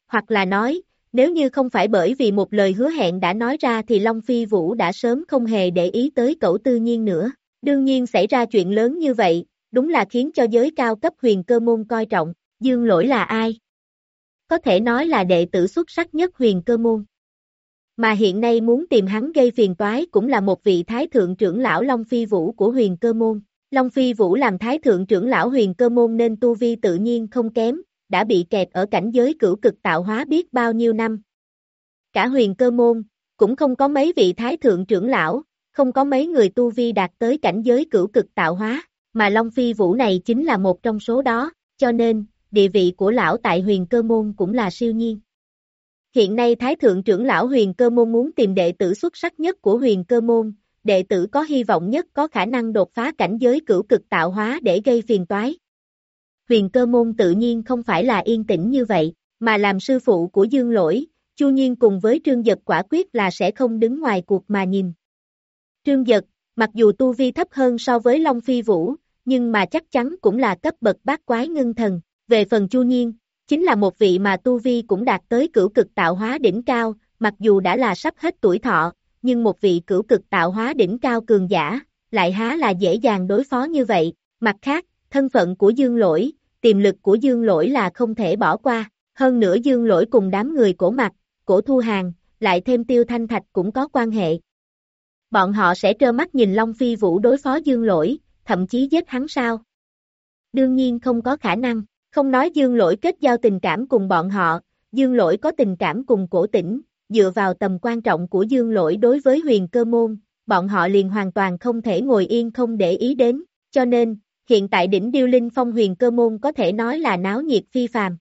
Hoặc là nói, nếu như không phải bởi vì một lời hứa hẹn đã nói ra thì Long Phi Vũ đã sớm không hề để ý tới cậu tư nhiên nữa. Đương nhiên xảy ra chuyện lớn như vậy, đúng là khiến cho giới cao cấp huyền cơ môn coi trọng, dương lỗi là ai? Có thể nói là đệ tử xuất sắc nhất huyền cơ môn. Mà hiện nay muốn tìm hắn gây phiền toái cũng là một vị thái thượng trưởng lão Long Phi Vũ của huyền cơ môn. Long Phi Vũ làm thái thượng trưởng lão huyền cơ môn nên tu vi tự nhiên không kém, đã bị kẹt ở cảnh giới cửu cực tạo hóa biết bao nhiêu năm. Cả huyền cơ môn, cũng không có mấy vị thái thượng trưởng lão, không có mấy người tu vi đạt tới cảnh giới cửu cực tạo hóa, mà Long Phi Vũ này chính là một trong số đó, cho nên, địa vị của lão tại huyền cơ môn cũng là siêu nhiên. Hiện nay Thái Thượng trưởng lão huyền cơ môn muốn tìm đệ tử xuất sắc nhất của huyền cơ môn, đệ tử có hy vọng nhất có khả năng đột phá cảnh giới cửu cực tạo hóa để gây phiền toái. Huyền cơ môn tự nhiên không phải là yên tĩnh như vậy, mà làm sư phụ của Dương Lỗi, Chu Nhiên cùng với Trương Dật quả quyết là sẽ không đứng ngoài cuộc mà nhìn. Trương Dật, mặc dù tu vi thấp hơn so với Long Phi Vũ, nhưng mà chắc chắn cũng là cấp bậc bát quái ngưng thần. Về phần Chu Nhiên, chính là một vị mà tu vi cũng đạt tới cửu cực tạo hóa đỉnh cao, mặc dù đã là sắp hết tuổi thọ, nhưng một vị cửu cực tạo hóa đỉnh cao cường giả, lại há là dễ dàng đối phó như vậy. Mặt khác, thân phận của Dương Lỗi, tiềm lực của Dương Lỗi là không thể bỏ qua, hơn nữa Dương Lỗi cùng đám người cổ mặt, cổ thu hàng, lại thêm tiêu thanh thạch cũng có quan hệ. Bọn họ sẽ trơ mắt nhìn Long Phi Vũ đối phó Dương Lỗi, thậm chí giết hắn sao? Đương nhiên không có khả năng, không nói Dương Lỗi kết giao tình cảm cùng bọn họ, Dương Lỗi có tình cảm cùng cổ tỉnh, dựa vào tầm quan trọng của Dương Lỗi đối với huyền cơ môn, bọn họ liền hoàn toàn không thể ngồi yên không để ý đến, cho nên, hiện tại đỉnh Điêu Linh Phong huyền cơ môn có thể nói là náo nhiệt phi phàm.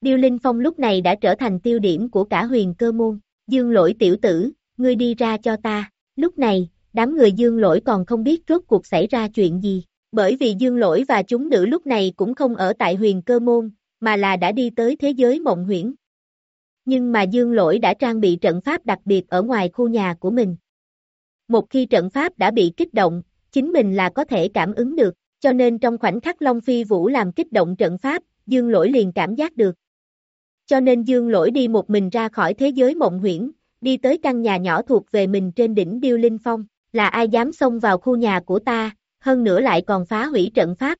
Điêu Linh Phong lúc này đã trở thành tiêu điểm của cả huyền cơ môn, Dương Lỗi tiểu tử, ngươi đi ra cho ta, lúc này, đám người dương lỗi còn không biết rốt cuộc xảy ra chuyện gì, bởi vì dương lỗi và chúng nữ lúc này cũng không ở tại huyền cơ môn, mà là đã đi tới thế giới mộng huyễn. Nhưng mà dương lỗi đã trang bị trận pháp đặc biệt ở ngoài khu nhà của mình. Một khi trận pháp đã bị kích động, chính mình là có thể cảm ứng được, cho nên trong khoảnh khắc Long Phi Vũ làm kích động trận pháp, dương lỗi liền cảm giác được. Cho nên dương lỗi đi một mình ra khỏi thế giới mộng huyễn, đi tới căn nhà nhỏ thuộc về mình trên đỉnh Điêu Linh Phong là ai dám xông vào khu nhà của ta, hơn nữa lại còn phá hủy trận pháp.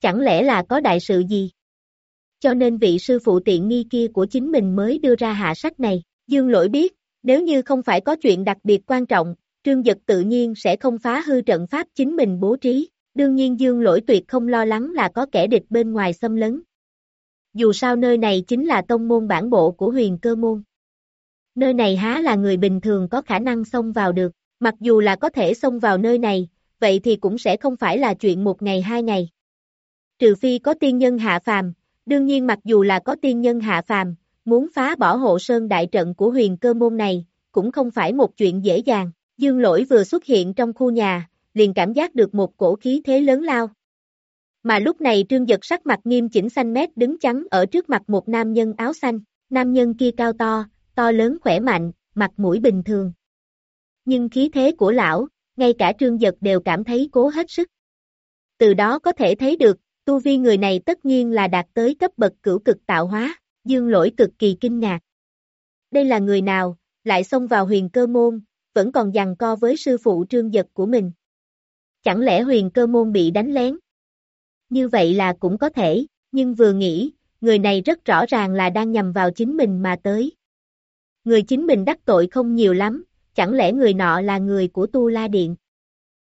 Chẳng lẽ là có đại sự gì? Cho nên vị sư phụ tiện nghi kia của chính mình mới đưa ra hạ sách này, Dương lỗi biết, nếu như không phải có chuyện đặc biệt quan trọng, Trương giật tự nhiên sẽ không phá hư trận pháp chính mình bố trí, đương nhiên Dương lỗi tuyệt không lo lắng là có kẻ địch bên ngoài xâm lấn. Dù sao nơi này chính là tông môn bản bộ của huyền cơ môn. Nơi này há là người bình thường có khả năng xông vào được. Mặc dù là có thể xông vào nơi này, vậy thì cũng sẽ không phải là chuyện một ngày hai ngày. Trừ phi có tiên nhân hạ phàm, đương nhiên mặc dù là có tiên nhân hạ phàm, muốn phá bỏ hộ sơn đại trận của huyền cơ môn này, cũng không phải một chuyện dễ dàng. Dương lỗi vừa xuất hiện trong khu nhà, liền cảm giác được một cổ khí thế lớn lao. Mà lúc này trương giật sắc mặt nghiêm chỉnh xanh mét đứng chắn ở trước mặt một nam nhân áo xanh, nam nhân kia cao to, to lớn khỏe mạnh, mặt mũi bình thường, nhưng khí thế của lão, ngay cả trương giật đều cảm thấy cố hết sức. Từ đó có thể thấy được, tu vi người này tất nhiên là đạt tới cấp bậc cửu cực tạo hóa, dương lỗi cực kỳ kinh ngạc. Đây là người nào, lại xông vào huyền cơ môn, vẫn còn giằng co với sư phụ trương giật của mình. Chẳng lẽ huyền cơ môn bị đánh lén? Như vậy là cũng có thể, nhưng vừa nghĩ, người này rất rõ ràng là đang nhằm vào chính mình mà tới. Người chính mình đắc tội không nhiều lắm, chẳng lẽ người nọ là người của Tu La Điện?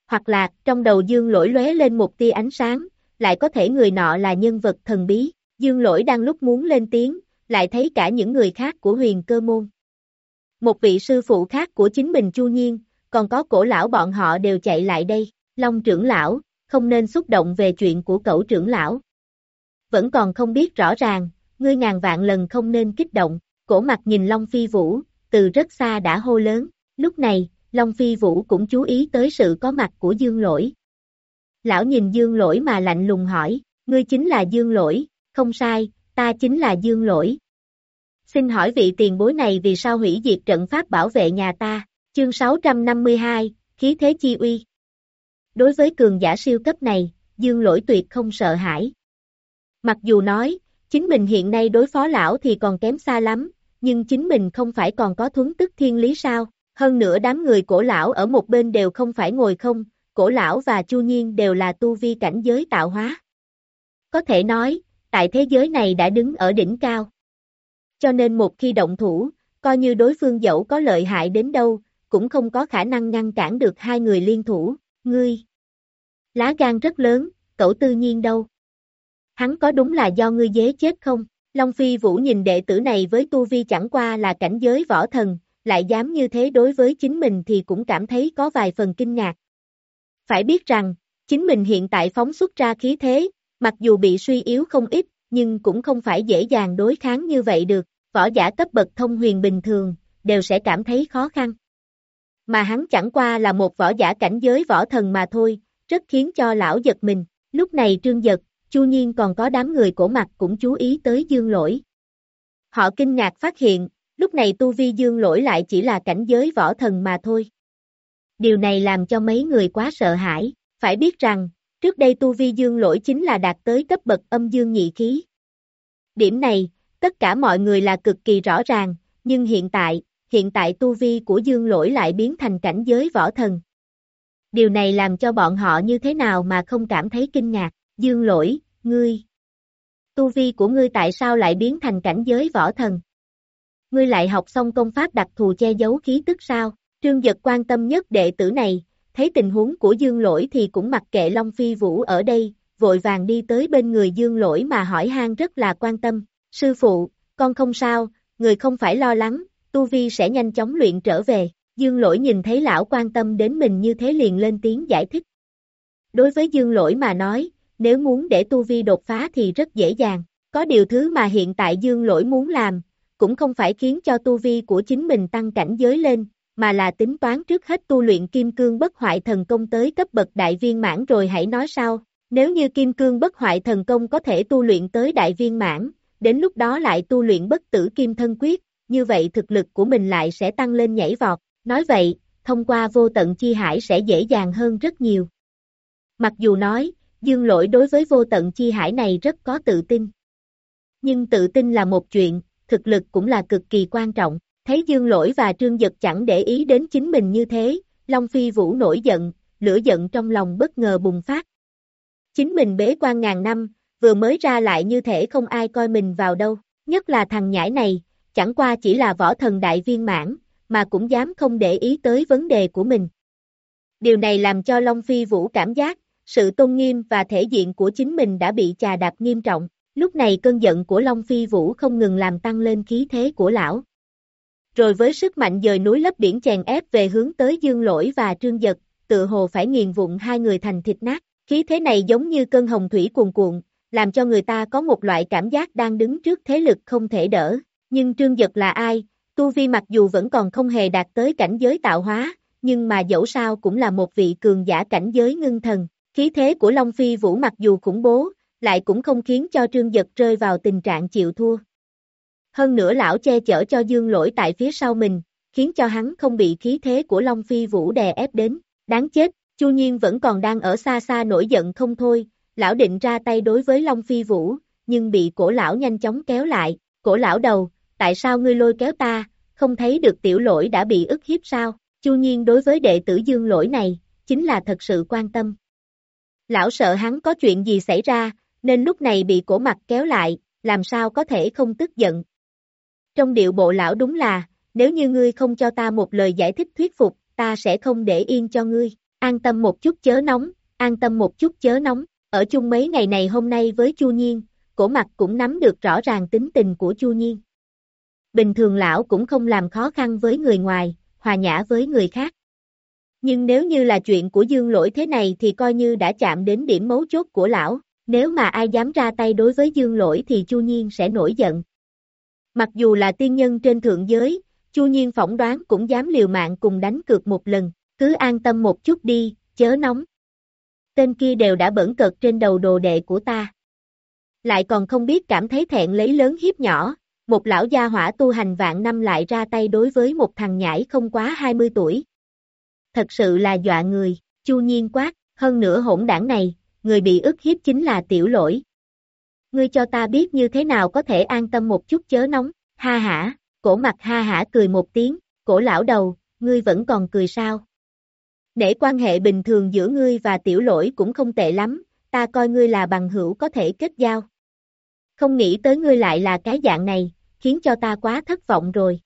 hoặc là, trong đầu dương lỗi lóe lên một tia ánh sáng, lại có thể người nọ là nhân vật thần bí, dương lỗi đang lúc muốn lên tiếng, lại thấy cả những người khác của huyền cơ môn. Một vị sư phụ khác của chính mình Chu Nhiên, còn có cổ lão bọn họ đều chạy lại đây, Long trưởng lão, không nên xúc động về chuyện của cậu trưởng lão. Vẫn còn không biết rõ ràng, ngươi ngàn vạn lần không nên kích động, cổ mặt nhìn Long Phi Vũ, từ rất xa đã hô lớn, lúc này, Long Phi Vũ cũng chú ý tới sự có mặt của Dương Lỗi. Lão nhìn Dương Lỗi mà lạnh lùng hỏi, ngươi chính là Dương Lỗi, không sai, ta chính là Dương Lỗi. Xin hỏi vị tiền bối này vì sao hủy diệt trận pháp bảo vệ nhà ta, chương 652, khí thế chi uy. Đối với cường giả siêu cấp này, Dương Lỗi tuyệt không sợ hãi. Mặc dù nói, chính mình hiện nay đối phó lão thì còn kém xa lắm, nhưng chính mình không phải còn có thuấn tức thiên lý sao, hơn nữa đám người cổ lão ở một bên đều không phải ngồi không, cổ lão và chu nhiên đều là tu vi cảnh giới tạo hóa. Có thể nói, tại thế giới này đã đứng ở đỉnh cao. Cho nên một khi động thủ, coi như đối phương dẫu có lợi hại đến đâu, cũng không có khả năng ngăn cản được hai người liên thủ, ngươi. Lá gan rất lớn, cậu tư nhiên đâu? Hắn có đúng là do ngươi dế chết không? Long Phi Vũ nhìn đệ tử này với tu vi chẳng qua là cảnh giới võ thần, lại dám như thế đối với chính mình thì cũng cảm thấy có vài phần kinh ngạc. Phải biết rằng, chính mình hiện tại phóng xuất ra khí thế, mặc dù bị suy yếu không ít, nhưng cũng không phải dễ dàng đối kháng như vậy được, võ giả cấp bậc thông huyền bình thường, đều sẽ cảm thấy khó khăn. Mà hắn chẳng qua là một võ giả cảnh giới võ thần mà thôi, rất khiến cho lão giật mình. Lúc này trương giật, chu nhiên còn có đám người cổ mặt cũng chú ý tới dương lỗi. Họ kinh ngạc phát hiện, lúc này tu vi dương lỗi lại chỉ là cảnh giới võ thần mà thôi. Điều này làm cho mấy người quá sợ hãi, phải biết rằng, trước đây tu vi dương lỗi chính là đạt tới cấp bậc âm dương nhị khí. Điểm này, tất cả mọi người là cực kỳ rõ ràng, nhưng hiện tại, hiện tại tu vi của dương lỗi lại biến thành cảnh giới võ thần. Điều này làm cho bọn họ như thế nào mà không cảm thấy kinh ngạc, dương lỗi, ngươi. Tu vi của ngươi tại sao lại biến thành cảnh giới võ thần? Ngươi lại học xong công pháp đặc thù che giấu khí tức sao? Trương Giật quan tâm nhất đệ tử này, thấy tình huống của Dương Lỗi thì cũng mặc kệ Long Phi Vũ ở đây, vội vàng đi tới bên người Dương Lỗi mà hỏi han rất là quan tâm. Sư phụ, con không sao, người không phải lo lắng, Tu Vi sẽ nhanh chóng luyện trở về. Dương Lỗi nhìn thấy lão quan tâm đến mình như thế liền lên tiếng giải thích. Đối với Dương Lỗi mà nói, nếu muốn để Tu Vi đột phá thì rất dễ dàng. Có điều thứ mà hiện tại Dương Lỗi muốn làm, cũng không phải khiến cho Tu Vi của chính mình tăng cảnh giới lên, mà là tính toán trước hết tu luyện kim cương bất hoại thần công tới cấp bậc đại viên mãn rồi hãy nói sau. Nếu như kim cương bất hoại thần công có thể tu luyện tới đại viên mãn, đến lúc đó lại tu luyện bất tử kim thân quyết, như vậy thực lực của mình lại sẽ tăng lên nhảy vọt. Nói vậy, thông qua vô tận chi hải sẽ dễ dàng hơn rất nhiều. Mặc dù nói, dương lỗi đối với vô tận chi hải này rất có tự tin. Nhưng tự tin là một chuyện, thực lực cũng là cực kỳ quan trọng. Thấy Dương Lỗi và Trương Giật chẳng để ý đến chính mình như thế, Long Phi Vũ nổi giận, lửa giận trong lòng bất ngờ bùng phát. Chính mình bế quan ngàn năm, vừa mới ra lại như thể không ai coi mình vào đâu, nhất là thằng nhãi này, chẳng qua chỉ là võ thần đại viên mãn, mà cũng dám không để ý tới vấn đề của mình. Điều này làm cho Long Phi Vũ cảm giác, sự tôn nghiêm và thể diện của chính mình đã bị chà đạp nghiêm trọng. Lúc này cơn giận của Long Phi Vũ không ngừng làm tăng lên khí thế của lão rồi với sức mạnh dời núi lấp biển chèn ép về hướng tới Dương Lỗi và Trương giật, tự hồ phải nghiền vụn hai người thành thịt nát. Khí thế này giống như cơn hồng thủy cuồn cuộn, làm cho người ta có một loại cảm giác đang đứng trước thế lực không thể đỡ. Nhưng Trương giật là ai? Tu Vi mặc dù vẫn còn không hề đạt tới cảnh giới tạo hóa, nhưng mà dẫu sao cũng là một vị cường giả cảnh giới ngưng thần. Khí thế của Long Phi Vũ mặc dù khủng bố, lại cũng không khiến cho Trương giật rơi vào tình trạng chịu thua. Hơn nữa lão che chở cho dương lỗi tại phía sau mình, khiến cho hắn không bị khí thế của Long Phi Vũ đè ép đến. Đáng chết, Chu Nhiên vẫn còn đang ở xa xa nổi giận không thôi, lão định ra tay đối với Long Phi Vũ, nhưng bị cổ lão nhanh chóng kéo lại, cổ lão đầu, tại sao ngươi lôi kéo ta, không thấy được tiểu lỗi đã bị ức hiếp sao, Chu Nhiên đối với đệ tử dương lỗi này, chính là thật sự quan tâm. Lão sợ hắn có chuyện gì xảy ra, nên lúc này bị cổ mặt kéo lại, làm sao có thể không tức giận, trong điệu bộ lão đúng là, nếu như ngươi không cho ta một lời giải thích thuyết phục, ta sẽ không để yên cho ngươi. An tâm một chút chớ nóng, an tâm một chút chớ nóng, ở chung mấy ngày này hôm nay với Chu Nhiên, cổ mặt cũng nắm được rõ ràng tính tình của Chu Nhiên. Bình thường lão cũng không làm khó khăn với người ngoài, hòa nhã với người khác. Nhưng nếu như là chuyện của dương lỗi thế này thì coi như đã chạm đến điểm mấu chốt của lão, nếu mà ai dám ra tay đối với dương lỗi thì Chu Nhiên sẽ nổi giận. Mặc dù là tiên nhân trên thượng giới, Chu Nhiên phỏng đoán cũng dám liều mạng cùng đánh cược một lần, cứ an tâm một chút đi, chớ nóng. Tên kia đều đã bẩn cợt trên đầu đồ đệ của ta. Lại còn không biết cảm thấy thẹn lấy lớn hiếp nhỏ, một lão gia hỏa tu hành vạn năm lại ra tay đối với một thằng nhãi không quá 20 tuổi. Thật sự là dọa người, chu nhiên quát, hơn nữa hỗn đảng này, người bị ức hiếp chính là tiểu lỗi. Ngươi cho ta biết như thế nào có thể an tâm một chút chớ nóng, ha hả, cổ mặt ha hả cười một tiếng, cổ lão đầu, ngươi vẫn còn cười sao? Để quan hệ bình thường giữa ngươi và tiểu lỗi cũng không tệ lắm, ta coi ngươi là bằng hữu có thể kết giao. Không nghĩ tới ngươi lại là cái dạng này, khiến cho ta quá thất vọng rồi.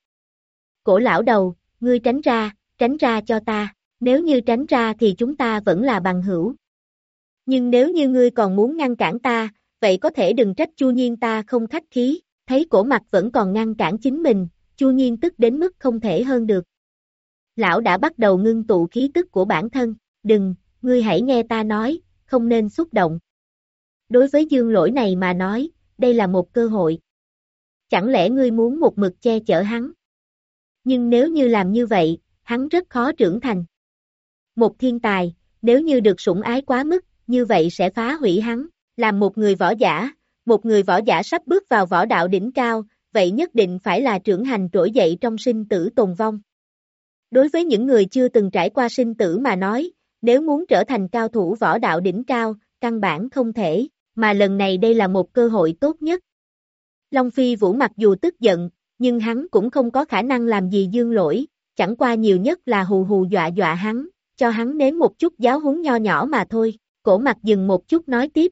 Cổ lão đầu, ngươi tránh ra, tránh ra cho ta, nếu như tránh ra thì chúng ta vẫn là bằng hữu. Nhưng nếu như ngươi còn muốn ngăn cản ta, vậy có thể đừng trách Chu Nhiên ta không khách khí, thấy cổ mặt vẫn còn ngăn cản chính mình, Chu Nhiên tức đến mức không thể hơn được. Lão đã bắt đầu ngưng tụ khí tức của bản thân, đừng, ngươi hãy nghe ta nói, không nên xúc động. Đối với dương lỗi này mà nói, đây là một cơ hội. Chẳng lẽ ngươi muốn một mực che chở hắn? Nhưng nếu như làm như vậy, hắn rất khó trưởng thành. Một thiên tài, nếu như được sủng ái quá mức, như vậy sẽ phá hủy hắn, làm một người võ giả, một người võ giả sắp bước vào võ đạo đỉnh cao, vậy nhất định phải là trưởng hành trỗi dậy trong sinh tử tồn vong. Đối với những người chưa từng trải qua sinh tử mà nói, nếu muốn trở thành cao thủ võ đạo đỉnh cao, căn bản không thể, mà lần này đây là một cơ hội tốt nhất. Long Phi Vũ mặc dù tức giận, nhưng hắn cũng không có khả năng làm gì dương lỗi, chẳng qua nhiều nhất là hù hù dọa dọa hắn, cho hắn nếm một chút giáo huấn nho nhỏ mà thôi, cổ mặt dừng một chút nói tiếp.